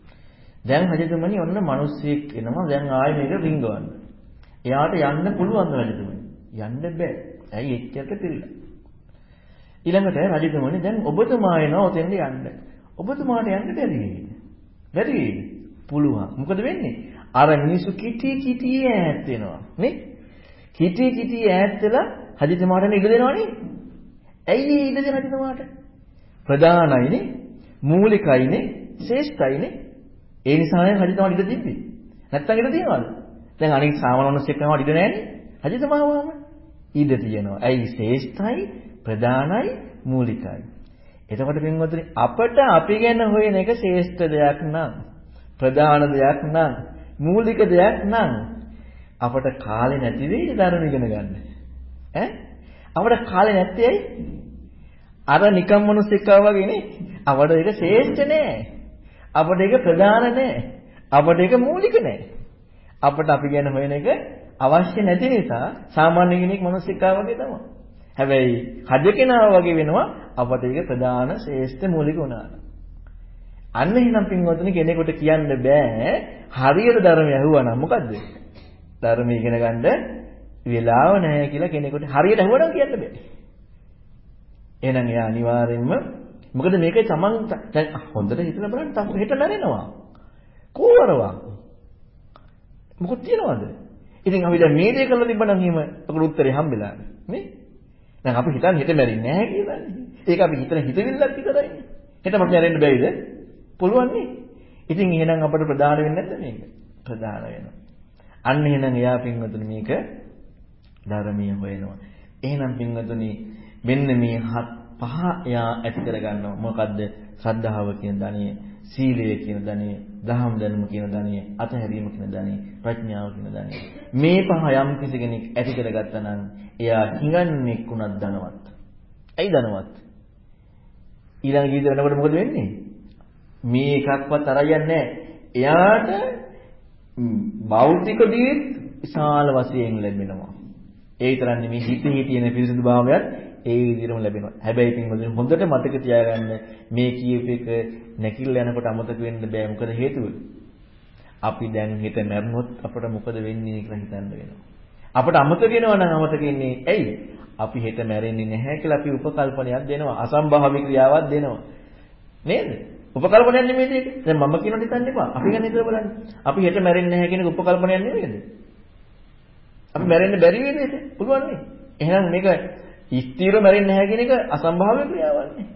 දැන් රජතුමනි ඔන්න මිනිස්සෙක් එනවා දැන් ආයෙ මේක රිංගවන්න. එයාට යන්න පුළුවන් රජතුමනි. යන්න බෑ. ඇයි එච්චරට පිළිලා. ඊළඟට රජතුමනි දැන් ඔබතුමා එනවා ඔතෙන්ද යන්න. ඔබතුමාට යන්න බැරි වෙයිද? බැරි වෙයිද? පුළුවන්. මොකද වෙන්නේ? අර මිනිස්සු කිටි කිටි ඈත් වෙනවා. නේ? කිටි කිටි ඈත් වෙලා රජතුමාට ඉඩ දෙනවනේ. ඇයි ඒ ඉඩ දෙන රජතුමාට? ප්‍රධානයිනේ, මූලිකයිනේ, ශ්‍රේෂ්ඨයිනේ. ඒ නිසා නේ රජතුමාට ඉඩ තිබ්බේ. නැත්තම් ඉඩ තියනවද? දැන් අනිත් සාමාන්‍ය මිනිස්සෙක් කරනවා ඉඩ නැහැනේ. රජතුමාවම. ඉඩ තියෙනවා. ඇයි ශ්‍රේෂ්ඨයි, ප්‍රධානයි, මූලිකයි. එතකොට පින්වතුනි අපට අපි ගැන හොයන එක ශ්‍රේෂ්ඨ දෙයක් නම් ප්‍රධාන දෙයක් නම් මූලික දෙයක් නම් අපට කාලේ නැති වෙයි ධර්ම ඉගෙන ගන්න. ඈ අපට කාලේ නැත්තේ ඇයි? අර නිකම් මිනිස්සෙක්ව වගේ නේ. අපට ඒක ශ්‍රේෂ්ඨ නෑ. අපට ඒක ප්‍රධාන නෑ. අපට ඒක මූලික නෑ. අපට අපි ගැන හොයන එක අවශ්‍ය නැති නිසා සාමාන්‍ය කෙනෙක් මිනිස්සෙක්ව වගේ තමයි. හැබැයි හද කෙනා වගේ වෙනවා අපට ඒක ප්‍රධාන ශ්‍රේෂ්ඨ මූලික වුණා. අන්න එහෙනම් පින්වතුනි කෙනෙකුට කියන්න බෑ හරියට ධර්මය අහුවා නම් මොකද්ද? ධර්මය ඉගෙන ගන්න වෙලාව නැහැ කියලා කෙනෙකුට හරියට අහුවනම් කියන්න බෑ. එහෙනම් එයා අනිවාර්යෙන්ම මොකද මේක තමන් දැන් හොඳට හිතලා බලන්න තම හෙට මැරෙනවා. කෝවරවා. මොකද තියනවද? ඉතින් අපි දැන් මේ දේ කරලා තිබ්බනම් එහෙම අපකට උත්තරේ හම්බෙලා නේ? දැන් අපි හිතන්නේ හෙට මැරෙන්නේ නැහැ කියලානේ. ඒක අපි හිතන හිතවිල්ලක් විතරයි. හෙට මට මැරෙන්න බැයිද? පුළුවන් නේ. ඉතින් එහෙනම් අපට ප්‍රධාන වෙන්නේ නැද්ද මේක? ප්‍රධාන වෙනවා. අන්න එහෙනම් එයා පින්වතුනි මේක ධර්මීය හොයනවා. එහෙනම් පින්වතුනි මෙන්න මේ පහ එයා ඇති කරගන්නවා. මොකද්ද? ශ්‍රද්ධාව කියන ධනිය, සීලය කියන ධනිය, දහම් දැනුම කියන ධනිය, අතහැරීම කියන ධනිය, ප්‍රඥාව කියන ධනිය. මේ පහ යම් කිසි කෙනෙක් ඇති කරගත්තා නම් එයා හිඟන්නෙක් වුණත් ධනවත්. ඇයි ධනවත්? ඊළඟ ජීවිත වෙනකොට මොකද වෙන්නේ? මේ එකක්වත් අරයන්නේ නැහැ. එයාට භෞතික දීත් විශාල වශයෙන් ලැබෙනවා. ඒ විතරක් නෙමෙයි හිත හිතේන පිරිසිදු භාවයත් ඒ විදිහටම ලැබෙනවා. හැබැයි පින්වතුනි හොඳට මතක තියාගන්න මේ කියූප එක නැකිල්ල යනකොට අමතක වෙන්න බෑ. මොකද හේතුව? අපි දැන් හිත මැරුණොත් අපට මොකද වෙන්නේ කියලා හිතන්න වෙනවා. අපට අමතක වෙනවා නම් අමතක වෙන්නේ ඇයි? අපි හිත මැරෙන්නේ නැහැ කියලා අපි උපකල්පනයක් දෙනවා. අසම්භාවික ක්‍රියාවක් දෙනවා. නේද? උපකල්පනයක් නෙමෙයිද ඒක? දැන් මම කියනට හිතන්න එපා. අපි ගැන හිතලා බලන්න. අපි හෙට මැරෙන්නේ නැහැ කියන එක උපකල්පනයක් නෙමෙයිද? අපි මැරෙන්න බැරි වේද ඒක? පුළුවන් නේ. එහෙනම් මේක ස්ථීර මැරෙන්නේ නැහැ කියන එක අසම්භාව්‍ය ක්‍රියාවක් නේ.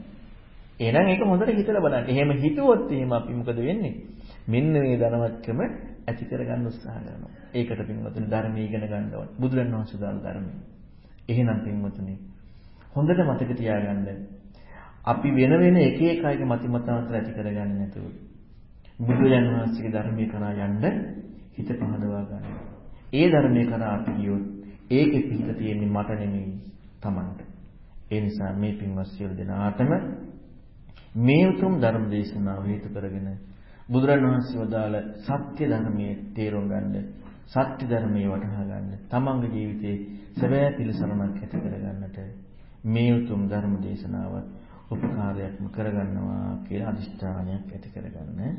එහෙනම් ඒක හොඳට හිතලා බලන්න. එහෙම හිතුවොත් එහෙම අපි මොකද වෙන්නේ? මෙන්න මේ ධනවත්කම ඇති කරගන්න උත්සාහ කරනවා. ඒකට පින්වතුනි ධර්මය ඉගෙන ගන්න ඕනේ. බුදුරන් වහන්සේ දාන ධර්මය. එහෙනම් පින්වතුනි හොඳට මතක තියාගන්න අපි වෙන වෙන එක එක අයගේ මති මතාන්තර ඇති කරගන්නේ නැතුව බුදුරජාණන් වහන්සේගේ ධර්මයේ කරා යන්න හිත පහදවා ගන්න. ඒ ධර්මයේ කරා අපි ගියොත් ඒකෙ පිහිට තියෙන්නේ මට නෙමෙයි Tamanට. ඒ නිසා මේ පින්වත් සියලු දෙනාටම මේ උතුම් ධර්ම දේශනාව හේතු කරගෙන බුදුරජාණන් වහන්සේ වදාළ සත්‍ය ධර්මයේ තේරුම් ගන්න සත්‍ය ධර්මයේ වටහා ගන්න තමන්ගේ ජීවිතේ සැබෑ පිළිසරණක් ඇති කරගන්නට මේ උතුම් ධර්ම දේශනාව උපකාරයක්ම කරගන්නවා කියලා අදිෂ්ඨානයක් ඇති කරගන්න